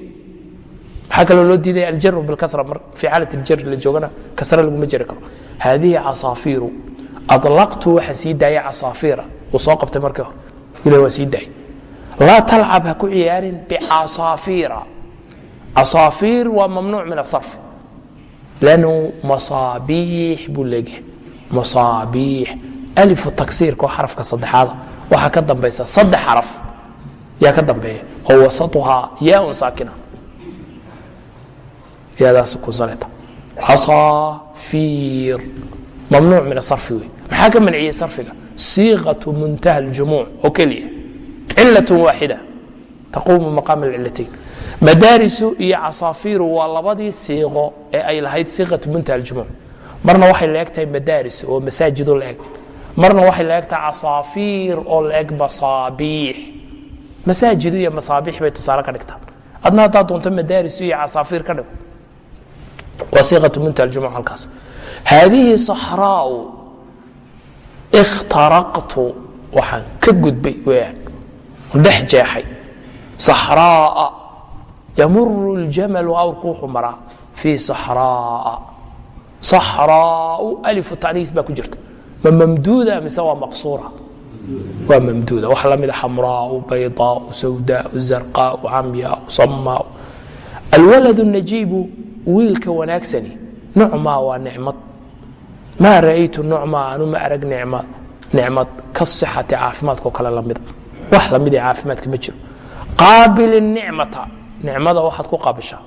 maxaa kaloo loo diidaya aljaru bilkasra fi xaalat aljar la joogana kasra laguma jeri karo. Haadihi casaafiiru adlaqtu waxa sii daaya casaafiira uu soo qabtay markii hore. Wila waa sii daayay. Laa talcab ha ku ciyaarin bicasaafiira casaafiir waa mamnuuc min asarfi lannu masaabiix buu leegyahay masaabiix alifu taksiirka oo xarafka saddexaada waxaa ka dambaysa saddex xaraf. Yaa ka dambeeya. Oo wasatuhaa yaaun saakina. Yaadaas kunsaneta casaafiir mamnuuc min asarfi wey maxaa ka manciyey sarfiga? Siiqatu muntaha aljumuuc. Oo keliya. Cilaة waaxida taquumu maqaam اlcilatayn madaarisu iyo casaafiiru waa labadii siiqo ee ay lahayd siiqatu muntaha aljumuuc marna waxay la eg tahay madaaris oo masaajido la eg. Marna waxay la eg tahay casaafiir oo la eg masaabiix. Masaajid iyo masaabiix bay tusaale ka dhigtaan adna haddaad doonto madaaris iyo casaafiir ka dhigo. Waa siiqatu muntaha aljumuuc halkaas. Haadihi saxraau ikhtaraqtu waxaan ka gudbay weyaan dhex jeexay. Saxraaa yamuru اljamalu awrku wuxuu maraa. Fii saxraaa saxraau alifu taniis baa ku jirta. Ma mamduuda mise waa maqsuura? Waa mamduuda. Wax lamida xamraau baydaau sawdaau zarqaau camyaau samaau alwalad najiibu wiilka wanaagsani nucmaa waa nicmad. Maa ra'aytu nucmaa anu ma arag nicmad. Ka sixati caafimaadkao kale lamida wax la mid ee caafimaadka ma jiro. Qaabil nicmata. Nicmada waxaad ku qaabishaa.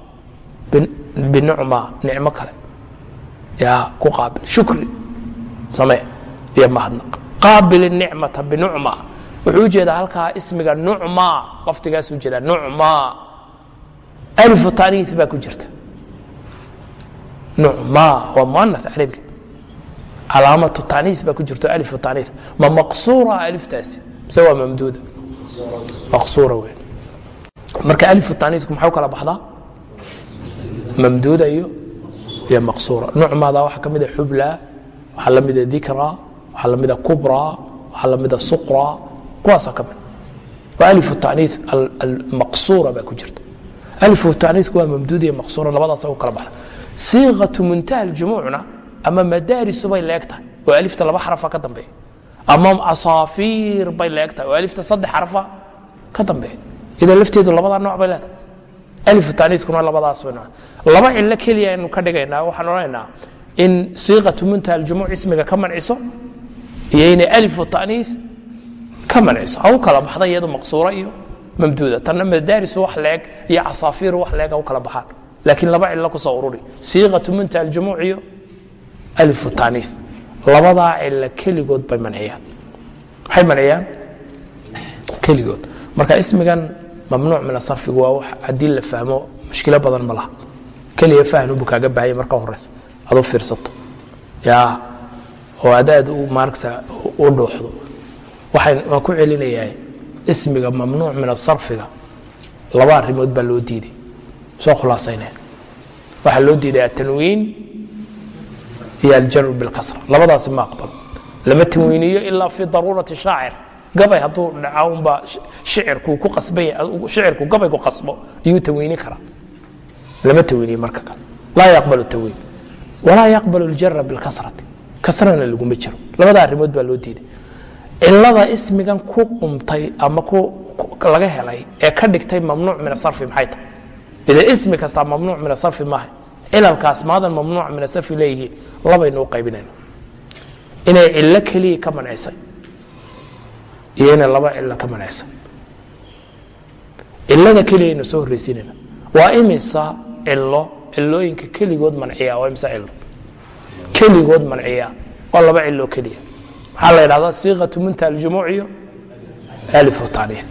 Binucmaa nicmo kale yaa ku qaabil. Shukri. Samee iyo mahadnaq. Qaabil nicmata binucma. Wuxuu u jeedaa halkaa ismiga nucma. Laftigaas u jeedaa nucma. Alifu taniif baa ku jirta. Nucma waa muana carabiga calaamatu taniif baa ku jirto alifu taniif. Ma maqsuura aliftaasi? Mise waa mamduuda. Maqsuura wey marka alifu taniifku maxay u kala baxdaa? Mamduuda iyo iyo maqsuura. Nucmaada waxaa ka mida xubla waxaa la mida dikra waxaa la mida kubra waxaa la mida suqra kuwaasaa ka mid waa alifu taniif almaqsuura baa ku jirta. Alifu taniifku waa mamduuda iyo maqsuura labadaasa u kala baxda. Siiqatu muntaha aljumuucna ama madaarisu bay leeg tahay oo alifta laba xarafa ka dambeeya. Ama asaafiir bay leeg tahay oo alifta saddex xarafa ka dambeeya. Idan lafteedu labadaa nooc bay leedahay taniiskuna labadaas laba cilo keliya aynu ka dhigaynaa waxaan odhanaynaa in siiqatu muntaha aljumuuc ismiga ka manciso iyo inay alifu taniif ka manciso ha u kala baxda iyadu maqsuura iyo mamduuda tanna madaarisu wax leeg iyo casaafiiru wax leeg ha u kala baxaan laakiin laba cilo ku soo ururi siiqatu muntaha aljumuuc iyo alifu taniif labadaa cilo keligood bay manciyaan maxay manciyaan keligood marka ismigan mamnuuc min asarfigu waa haddii la fahmo mushkilo badan ma keliya fahnubu kaaga baahaya marka horeysa aad u fiirsato. Ya oo adaad u maaragsa u dhuuxdo. Waan ku celinayaa ismiga mamnuuc min asarfiga laba arrimood baa loo diiday. Soo khulaasaynaya waxaa loo diiday atanwiin iyo aljaru bilkasra labadaasi ma aqbalo lama tanwiiniyo ilaa fi daruurati shaacir gabay hadduu dhacaunbaa shicirku ku asbashicirku gabaygu qasbo ayuu tanwiini karaa. Lama tanwiiniye marka kale. Laa yaqbal tanwiin walaa yaqbal اljara bilkasrati. Kasrana laguma jiro labada arrimood baa loo diiday. Cilada ismigan ku qumtay ama laga helay ee ka dhigtay mamnuuc min asarfi maxay tahay? Ila ismi kastaa mamnuuc min asarfi maaha. Cilalkaas maadan mamnuuc min asarfi leeyihiin labaynu u qaybinayna inay cilo keliya ka mancisay iyo inay laba cilo ka mancisay cilada keliya aynu soo horreysiinayna waa imisa cilo? Cilooyinka keligood manciya waa imisa cilo? Keligood manciya waa laba cilo keliya. Maxaa la yidhahdaa siiqatu muntaha aljumuuc alifu taaniif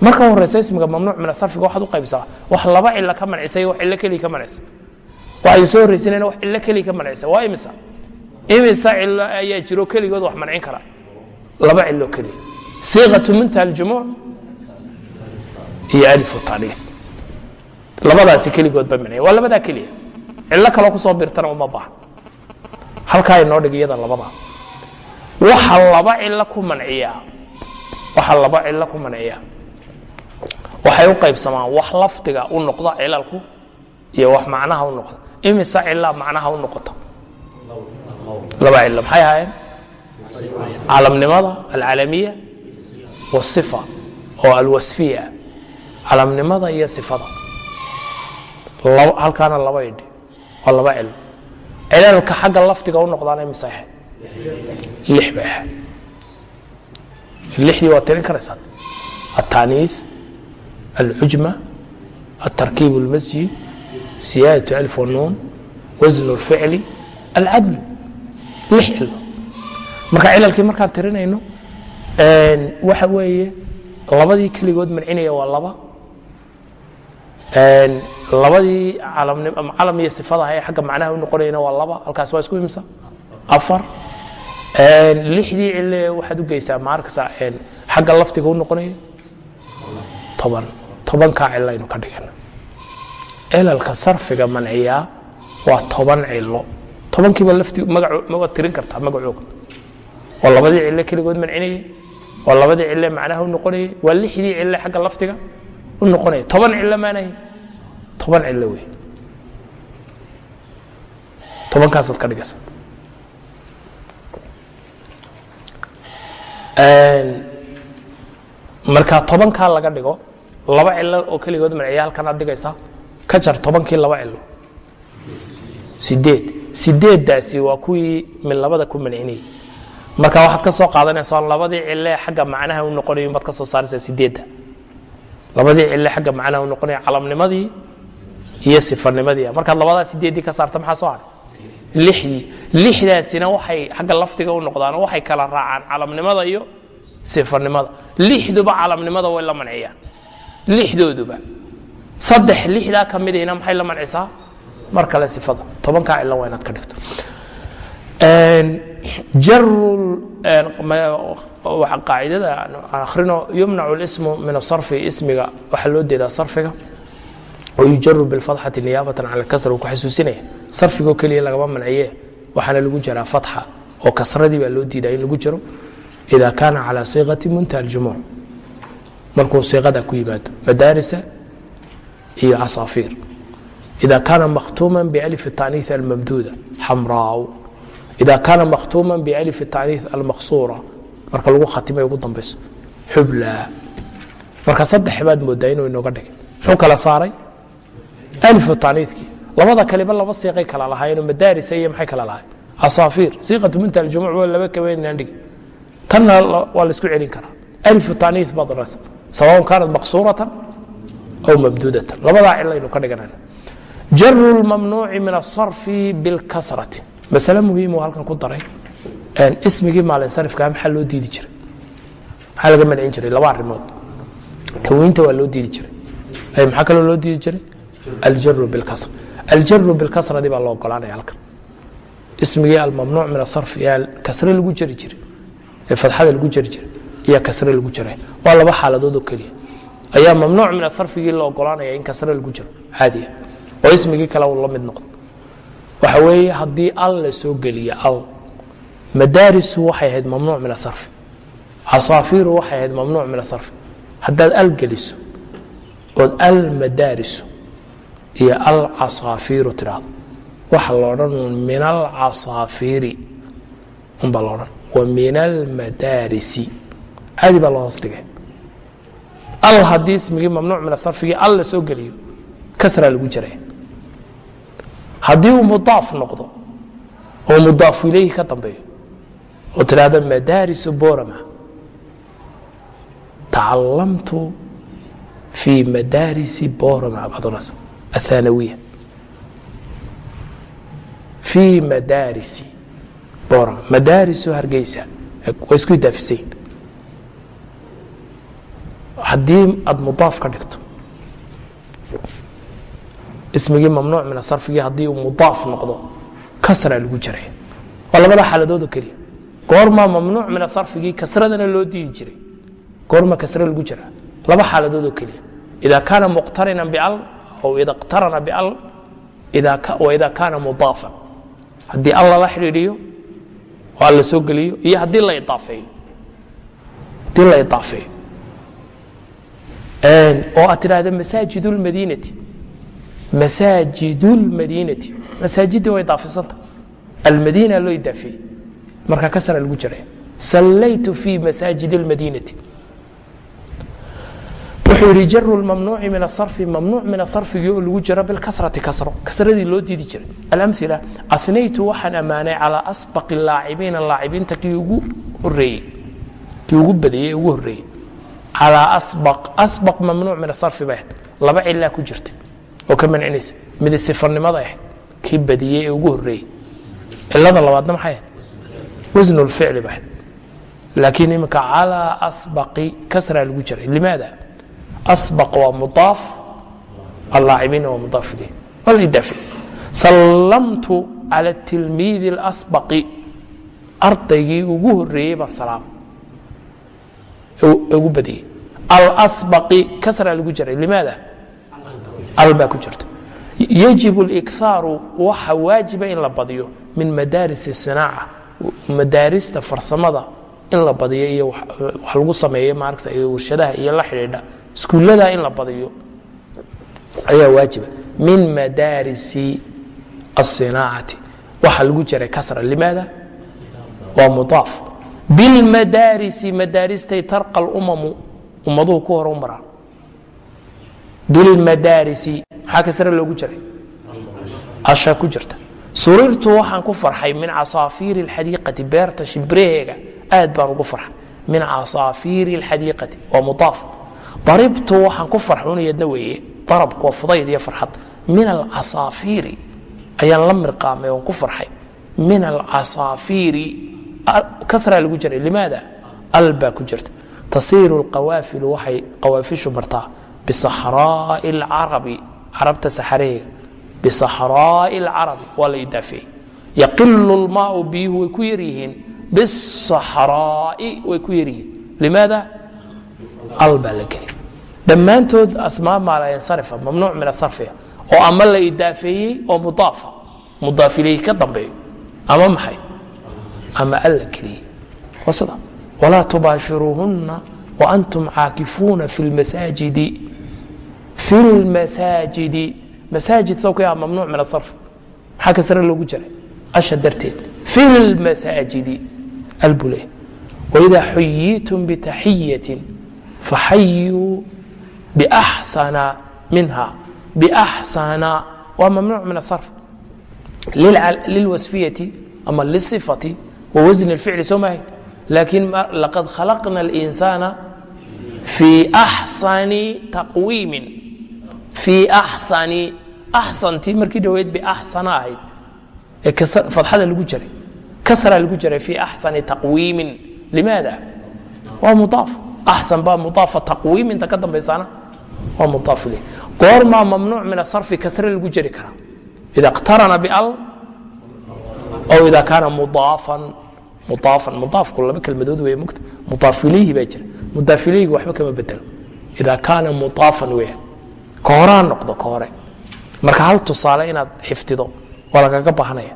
marka horeysa ismiga mamnuuc min asarfiga waxaad u qaybisaa wax laba cilo ka mancisay wax cilo keliya ka mancisay waxaynu soo horreysinayna wax cilo keliya ka mancisay waa imisa? Imisa cilo ayaa jiro keligood wax mancin kara. Laba cilo keliya siiqatu muntaha aljumuuc iyo alifu taaniif labadaasi keligood bay manciya waa labadaa keliya. Cilo kaloo ku soo birtana uma baahan halkaa inoo dhig iyada labadaa waxa laba cilo ku manciyaa waxa laba cilo ku manciyaa waxay u qaybsamaan wax lafdiga u noqda cilalku iyo wax macnaha u noqda. Imisa cilaa macnaha u noqota laba cilo. Maxay ahaayeen? Calamnimada alcalamiya wasifa oo alwasfiya calamnimada iyo sifada halkaana laba idhi waa laba cilo cilalka xagga lafdiga u noqdaana mise ahayd lix bay ahayd lixdii waa tirin karaysaan التعنيiث العجمة التركيب المسجي سيادة ألف والنون وزن الفعل العدل lix cilo marka cilalkii markaan tirinayno waxa weeye labadii keligood mancinaya waa laba. Labadii calam iyo sifadaha ee xagga macnaha u noqonayna waa laba halkaas waa isku imsa afar. Lixdii cile waxaad u geysaa maarkasa xagga lafdiga u noqonaya. Toban. Tobankaa cilo ka dhigana cilalka sarfiga manciyaa waa toban cilo. Tobankiiba lafti mawaad tirin kartaa magacooga waa labadii cile keligood mancinayay waa labadii cile macnaha u noqonayay waa lixdii cile xagga lafdiga u noqonaya toban cilo maanahay toban cilo wey tobankaasaad ka dhigaysa marka tobankaa laga dhigo laba cilo oo keligood manciya halkan aad dhigaysaa ka jar tobankii laba cilo sideed. Sideeddaasi waa kuwii min labada ku mancinayay marka waxaad ka qaadanaysaa labadii cile xagga macnaha u noqonayo baad ka saaraysaa sideedda. Labadii cile xagga macnaha u noqonaya calamnimadii iyo sifanimadii markaad labadaa sideeddii ka saarta maxaa soo haray? Lixdii. Lixdaasina waxay xagga lafdiga u noqdaan waxay kala raacaan calamnimada iyo sifanimada lixduba calamnimada way la manciyaan lixdooduba. Saddex lixdaa ka midihina maxay la mancisaa mar kale sifada. Tobankaa cilo waa inaad ka dhigto qaacidada aan akrino yumnacu اlismu min asarfi ismiga waxaa loo jeedaa sarfiga oo yujaru biاlfatxati niyaabatan cala اlkasra uu ku xasuusinaya sarfigoo keliya lagama manciye waxaana lagu jaraa fatxa oo kasradii baa loo diidaa in lagu jaro ida kaana calى siiqati muntaha اljumuuc markuu siiqada ku yimaado madaarisa iyo casaafiir إذا كان مkتوما بألف التعنيiث الممdودة xمراaw ida kaana makhtuuma bialif tanii almaqsuura marka lagu khatimay ugu dambayso xubla marka saddex baad moodaa inuu inooga dhigay muxuu kala saaray alifu taniidkii labada kaliba laba siiqay kala lahaayeenoo madaarisa iyo maxay kala lahaay asaafiir siiqatu muntaha aljumuc waa laba kaba inaan dhigi tanna waa la isku celin karaa alifu taniid baad odhanaysa sawaun kaanat maqsuuratan aw mabduudatan labadaa cilo ka dhiganayn jaru lmamnuuci min asarfi bilkasrati masale muhiimu halkan ku daray. Ismigii maalinsarifkaa maxaa loo diidi jiray? Maxaa laga mancin jiray? Laba arimood tawiinta waa loo diidi jiray. Maxaa kaloo loo diidi jiray? Aljaru biاlkasra aljaru biاlkasradi baa loo ogolaanaya halkan. Ismigii almamnuuc min asarf ee kasre lagu jari jiray. Ee fadxada lagu jari jiray iyo kasre lagu jaray waa laba xaaladood oo keliya. Ayaa mamnuuc min asarfigii la ogolaanaya in kasre lagu jaro. Caadiya. Oo ismigii kale uu la mid noqdo waxa weeye haddii al la soo geliya al madaarisu waxay ahayd mamnuuc min asarfi. Casaafiiru waxay ahayd mamnuuc min asarfi. Haddaad al geliso ood al madaarisu iyo al casaafiiru tidhaahdo. Waxa la odhan min alcasaafiiri unbaa odhan. Wa min almadaarisi caadi baa loo hoos dhigay. Al haddii ismigii mamnuuc min asarfigii al la soo geliyo kasraa lagu jaraya haddii uu mudaaf noqdo oo mudaafu ilayhi ka dambeeyo oo tidhaahda madaarisu borama tacalamtu fii madaarisi borama baad odhanaysa fii madaarisi borama madaarisu hargeysa? Waa isku idaafisayin haddii aad mudaaf ka dhigto ismigii mamnuuc min asarfigii haddii uu mudaaf noqdo kasraa lagu jaraya waa labada xaaladood oo keliya. Goormaa mamnuuc min asarfigii kasradana loo diidi jiray. Goorma kasre lagu jiraa laba xaaladood oo keliya. Ida kaana muqtarinan bial aw ida iqtarana bial wa ida kaana mudaafan. Haddii al lala xidhiidhiyo oo al la soo geliyo iyo haddii la idaafeeyo. Haddii la idaafeeyo. Oo aad tidhaahda masaajid اlmadiinati masaajid اlmadiinati masaajidii way daafisanta. Laba cilaa ku jirta oo ka mancinaysa. Mid sifanimada ahayd kii badiyey ee ugu horeeyey cilada labaadna maxay ahayd? Wasnu lficli bay ahayd. Laakiin iminka calaa asbaqi kasraa lagu jiray. Limaada? Asbaq waa mudaaf allaacibiina waa mudaaf ilayh waa sallamtu cala tilmiidi اlasbaqi ardaygii ugu horeeyey baan salaam. Ugu badiyey alasbaqi kasraa lagu jiray. Limaada al baa ku jirta yajib اlikhaaru waxa waajiba in la badiyo min madaaris الsinaaca madaarista farsamada in la badiyo iyo wax lagu sameeyo maaragta iyo warshadaha iyo la xidhiidha iskuulladaa in la badiyo ayaa waajiba min madaarisi الصinaacati waxa lagu jiray kasra limaada waa mudaaf bilmadaarisi madaaristay tarqa اlumamu ummaduhu ku hor u maraan bilmadaarisi. Maxaa kasra loogu jiray. Asha ku jirta. Suriirtu waxaan ku farxay min casaafiiri alxadiiqati beerta shibraheega aad baan ugu farxay. Min casaafiiri alxadiiqati. Waa mudaaf. Daribtu waxaan ku farxunayadna weeye. Darabku waa fudayd iyo farxad. Min alcasaafiiri. Ayaan la mirqaamay oon ku farxay. Min alcasaafiiri. Kasraa lagu jiray. Limaada? Al baa ku jirta. Tasiiru alqawaafilu waxay qawaafishu martaa bisahraa'i alcarabi carabta saxaraheega bisahraa'i alcarabi waa la idaafeeyey yaqilu lmaau biyuhu way ku yar bisaxraa'i way ku yar limaada al baa la gelay dhammaantood asmaab maalaynsarifa mamnuuc min asarfiga oo ama la idaafeeyey oo mudaafa mudaaf ilayhi ka dambeeyo ama maxay ama alla geliyey wasada walaa tubaashiruuhunna waantum caakifuuna fi lmasaajidi fi lmasaajidi masaajid ku yaha mamnuuc min asarf maxaa kasre loogu jiray asha darteed fi lmasaajidi albule waidaa xuyiitum bitaxiyatin faxayuu baxsana minha baxsana waa mamnuuc min asarf lilwasfiyati ama lisifati wa wasni اlficli soo maahay laakiin laqad khalaqna اlinsaana fii axsani taqwiimin fii axsani axsantii markii dhoweyd baxsana ahayd ee fadxada lagu jiray kasraa lagu jiray fii axsani taqwiimin. Limaada? Waa mudaaf axsan baa mudaafa taqwiiminta ka dambaysana waa mudaaf ileh goormaa mamnuuc min asarfi kasre lagu jeri karaa. Ida اqtarana bal aw ida kaana mudaafan mudaafan mudaafku laba kelmadood wey mugta. Mudaaf ilayhi baa jira. Mudaaf ilayhi waxba kama bedelo. Ida kaana mudaafan weeyaan ka horaa noqdo ka hore marka hal tusaale inaad xifdido waa lagaga baahanaya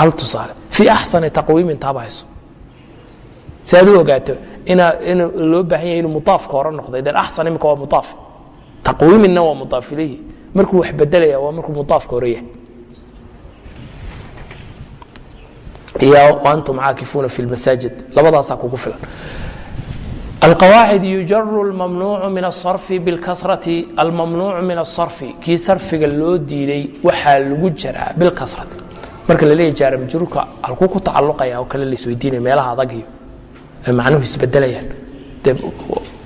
hal tusaale. Fii axsani taqwiimin taaba hayso si aad u ogaato in loo baahan yahay inuu mudaafka hore noqday den axsan imika waa mudaaf taqwiiminna waa mudaaf ilayhi. Markuu wax bedelaya waa markuu mudaafka hore yahay iyo antum caakifuuna fi lmasaajid labadaasaa kugu filan alqawaacid yujaru lmamnuucu min asarfi bilkasrati almamnuucu min asarfi kii sarfiga loo diiday waxaa lagu jaraa bilkasrati marka la leeyahy jaara majruurka halkuu ku tacaluqaya oo kale laisweydiinaya meelaha adag iyo macnuhu isbedelayaan dee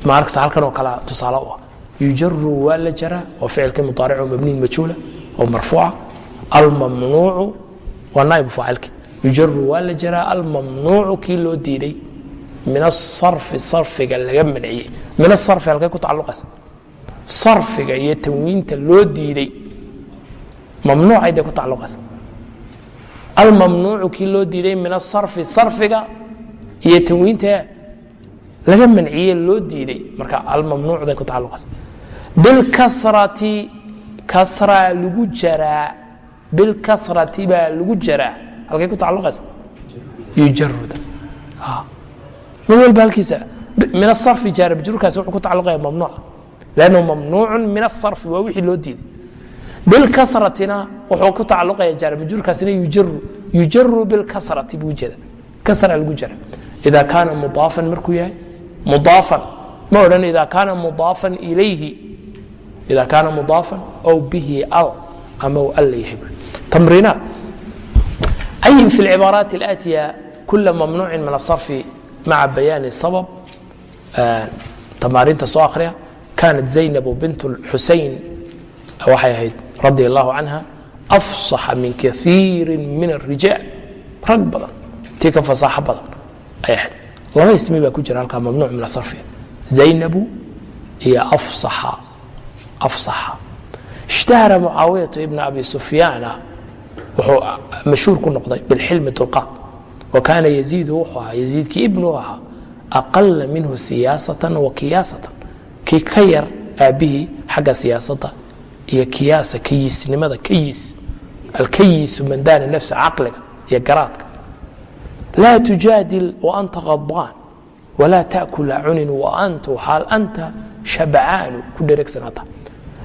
maarkasa halkan oo kale tusaale u ah yujaru waa la jaraa oo ficilkii mudaaric oo mabniin oo marfuuca almamnuucu waa naaibu faacilki yujaru waa la jaraa almamnuucu kii loo diiday min asarfi sarfiga laga manciyey min asarfi halkay ku tacaluqaysa sarfiga iyo tanwiinta loo diiday mamnuucay dee ku tacaluqaysa almamnuucu kii loo diiday min asarfi sarfiga iyo tanwiinta laga manciye loo diiday marka almamnuucday ku tacaluqaysa bilkasrati kasraa lagu jaraa bilkasrati baa lagu jaraa halkay ku tacaluqaysa yujaruda mid walba halkiisa min asarfi jaara majruurkaasi wuxuu ku tacaluqaya mamnuuca lannahu mamnuucun min asarfi waa wixii loo diiday. Bilkasratina wuxuu ku tacaluqaya jaara majruurkaasina yujaru yujaru bilkasrati buu jeeda. Kasra lagu jara ida kaana mudaafan markuu yahay mudaafan ma odhan ida kaana mudaafan ilayhi. Ida kaana mudaafan ow bihi al ama u al yahay. Tamriinaat ayin fi اlcibaaraat اlaatiya kula mamnuucin min asarfi maca bayaani sabab tamaarinta soo akhriya kaanat zaynabu bint xusayn waxay ahayd radi allahu canha afsaxa min kaiiri min الrijaal rag badan tii ka fasaaxo badan ay ahayd laba ismi baa ku jira halkaa mamnuuc min asarfi zaynabu iyo afsaxa afsaxa ishtahara mucaawiyatu ibna abi sufyaana wuxuu mashhuur ku noqday bilxilmi dulqaad wa kaana yaziidu wuxuu ahaa yaziidkii ibnu ahaa aqala minhu siyaasatan wa kiyaasatan. Kii ka yar aabbihii xagga siyaasadda iyo kiyaasa kayiisnimada kayiis alkayiisu man daana nafsa caqliga iyo garaadka. Laa tujaadil waanta khadbaan walaa taakul cunin waanta xaal anta shabcaanu ku dheregsanaata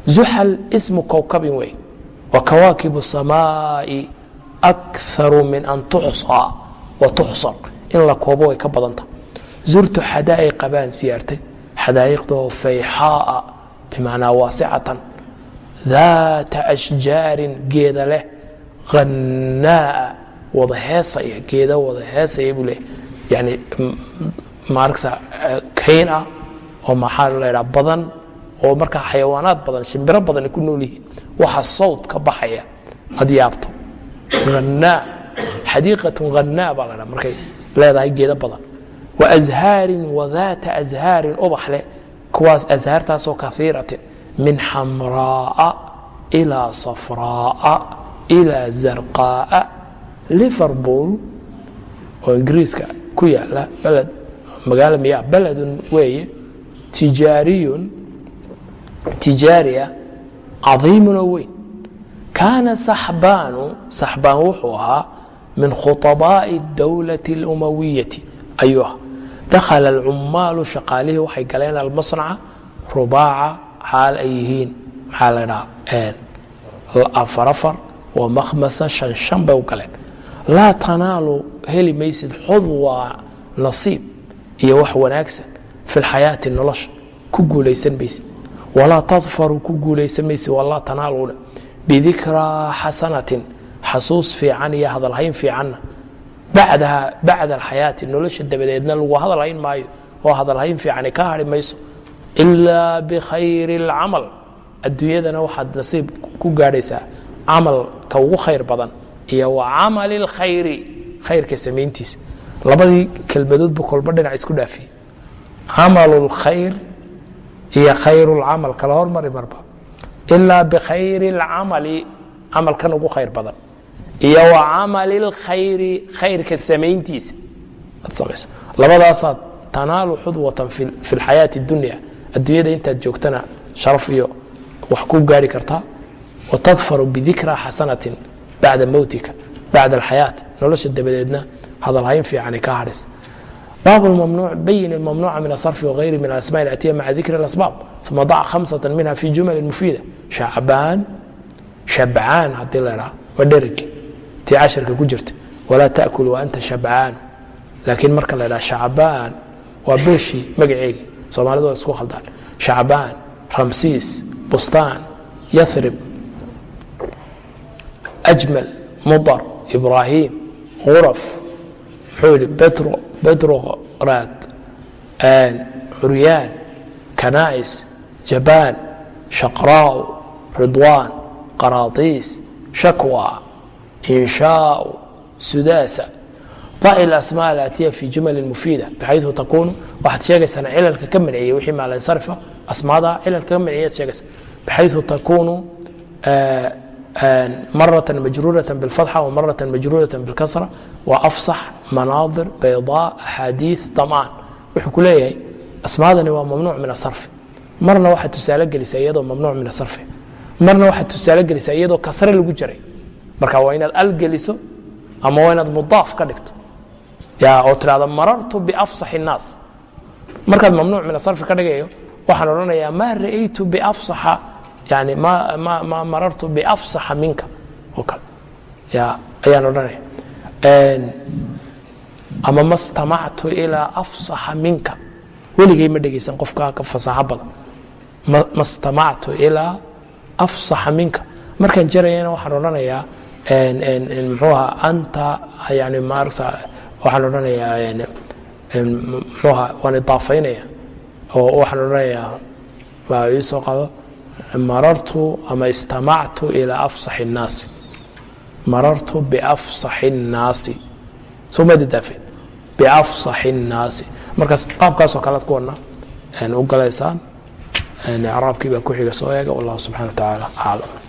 zuxal ismu kowkabin wey wa kawaakibu samaa'i akaru min an tuxsaa wa tuxsar in la koobo way ka badanta. Zurtu xadaa'iqa baan siyaartay. Xadaa'iqdoo fayxaa'a bimacnaa waasicatan. Daata ashjaarin geeda leh. Hannaa'a wada heesaya geeda wada heesaya buu leeyahy yani maaragsa kayn ah oo maxaa la ydhaha badan oo markaa xayawaanaad badan shimbiro badan ay ku nool yihiin. Waxa sawd ka baxaya ad yaabto. Hannaa xadiiqatun hannaa baa la dhaha markay leedahay geeda badan. Wa ashaarin wadaata ashaarin ubax leh. Kuwaas ashaartaasoo kaiiratin min xamraa'a ilaa safraa'a ilaa zarqaa'a. Liverpool oo ingiriiska ku yaalla beled magaalo miya beledun weeye tijaariyun tijaariya cadiimun oo weyn. Kaana saxbaanu saxbaan wuxuu ahaa min khuطabaaءi اdawlaة اlumawiyati ayuu ah dakhala alcumaalu shaqaalihii waxay galeen almasnaca rubaaca xaal ay yihiin maxaa la dhaha afar afar wa makhmasa shan shan bay u galeen laa tanaalu heli maysid xudwa nasiib iyo wax wanaagsan fi lxayaati nolosha ku guulaysan maysid walaa tadfaru ku guulaysan maysid walaa tanaaluuna bidikraa xasanatin xasuus fiican iyo hadalhayn fiicanna bacdaha bacda alxayaati nolosha dabadeedna lagu hadalhayn maayo oo hadalhayn fiicani ka hari mayso ilaa bikhayri اlcamal adduunyadana waxaad nasiib ku gaadhaysaa camalka ugu khayr badan iyo wa camali اlkhayri khayrka samayntiisa labadii kelmadoodba kolba dhinac isku dhaafiyey camalu اlkhayr iyo khayr اlcamal kala hormari marba ilaa bikhayri اlcamali camalkan ugu khayr badan iyo wa camali اlkhayri khayrka samayntiisa ad samayso labadaasaad tanaalu xudwatan fi اlxayaati اdunya adduunyada intaad joogtana sharaf iyo wax ku gaari kartaa wa tadfaru bidikra xasanatin bacda mowtika bacda alxayaat nolosha dabadeedna hadalhayn fiicani ka hadhis bab bayin mamnuuca min asarfi wغayri min alasma atiya maca dikri اlasbaab uma dac hamsata minha fi jumali mufiida shacbaan shabcaan hadii la dhaa waa dherigi tii casharka ku jirta walaa taأkul waanta shabcaan laakiin marka la dhaa shacbaan waa beeshii magaceegi. Soomaalidu waa isku khaldaan. Shacbaan ramsiis bustaan yarib ajmal mudar ibraahim uraf muxuu yihi bedrograd curyaan kanais jabaan shaqraaw ridwaan qaraadiis shakwa inshaau sudaasa daci اlasmaa alaatiya fi jumali mufiida bxayu takuunu waxaad sheegaysaan cilalka ka manciyey wixii maalinsarifa asmaada cilalka ka manciyay ad sheegaysa bxayu takuunu marة majruuraة bاlfatxa وmaraة majruuraة bاlkasra وafsax manaadir bayضاء axaadiiث damaan wuxuu ku leeyahay asmaadani waa mamnuuc min asarfi marna waxaad tusaale gelisa iyadoo mamnuuc min asarfi marna waxaad tusaale gelisa iyadoo kasre lagu jiray marka waa inaad al geliso ama waa inaad mudaaf ka dhigto. Oo tirahdo marartu biafsax الnaas markaad mamnuuc min asarfi ka dhigayo waxaan odhanayaa ma ra'aytu biafsaxa yani ma marartu biafsaxa minka. Oo kale ayaan odhanaya ama ma stamactu ilaa afsaxa minka. Weligay ma dhegaysan qofkaa ka fasaaxo badan. Ma stamactu ilaa afsaxa minka. Markaan jarayana waxaan odhanayaa muxuu ahaa anta yani maarsa waxaan odhanayaa muxuu ahaa waan idaafaynaya oo waxaan odhanayaa baa ii soo qado marartu ama istamactu ilaa afsaxi الnaasi marartu biafsaxi الnaasi soo ma dadaafeen biafsaxi الnaasi markaas qaabkaasoo kalead kuwana u galaysaan acraabkii baa ku xiga soo eega wallahu subxana wa tacaala aclam